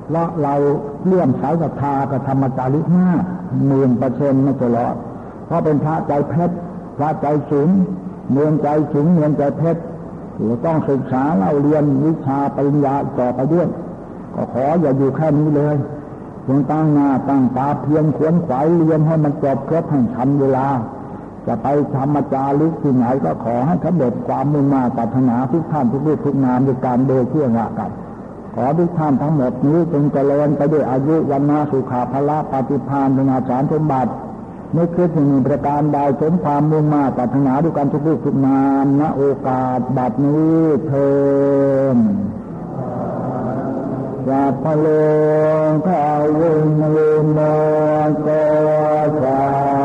เพราะเราเลื่อมสายศรัทธากับธรรมจาริกมากหมื่นเปอร์เซ็นต์ไม่ตลอด เพราะเป็นพระใจเพชรพระใจสูงเมืองใจสูงเมืองใจเพชรเราต้องศึกษาเราเรียนวิชาปริญญาต่อไปด้วย ก็ขออย่าอยู่แค่นี้เลยจงตั้งหน้าตั้งตาเพียงขวนขวายเรียนให้มันจบครบให้ทันเวลา จะไปธรรมจารึกที่ไหนก็ขอให้สำเร็จความมุ่งมาปรารถนาทุกท่านทุกรูปทุกนามด้วยการโดยเชื่อหลักัน ขอทุกท่านทั้งหมดนี้จงเจริญไปด้วยอายุวันนาสุขาภละปฏิภาณเป็นาจารสมบัตินึกคิดถึงประการใดสมความมุ่งมาปรารถนาด้วยกันทุกทุกทุกนามณโอกาสบัดนี้เทินสัพพโลกาวินลิโมโกสั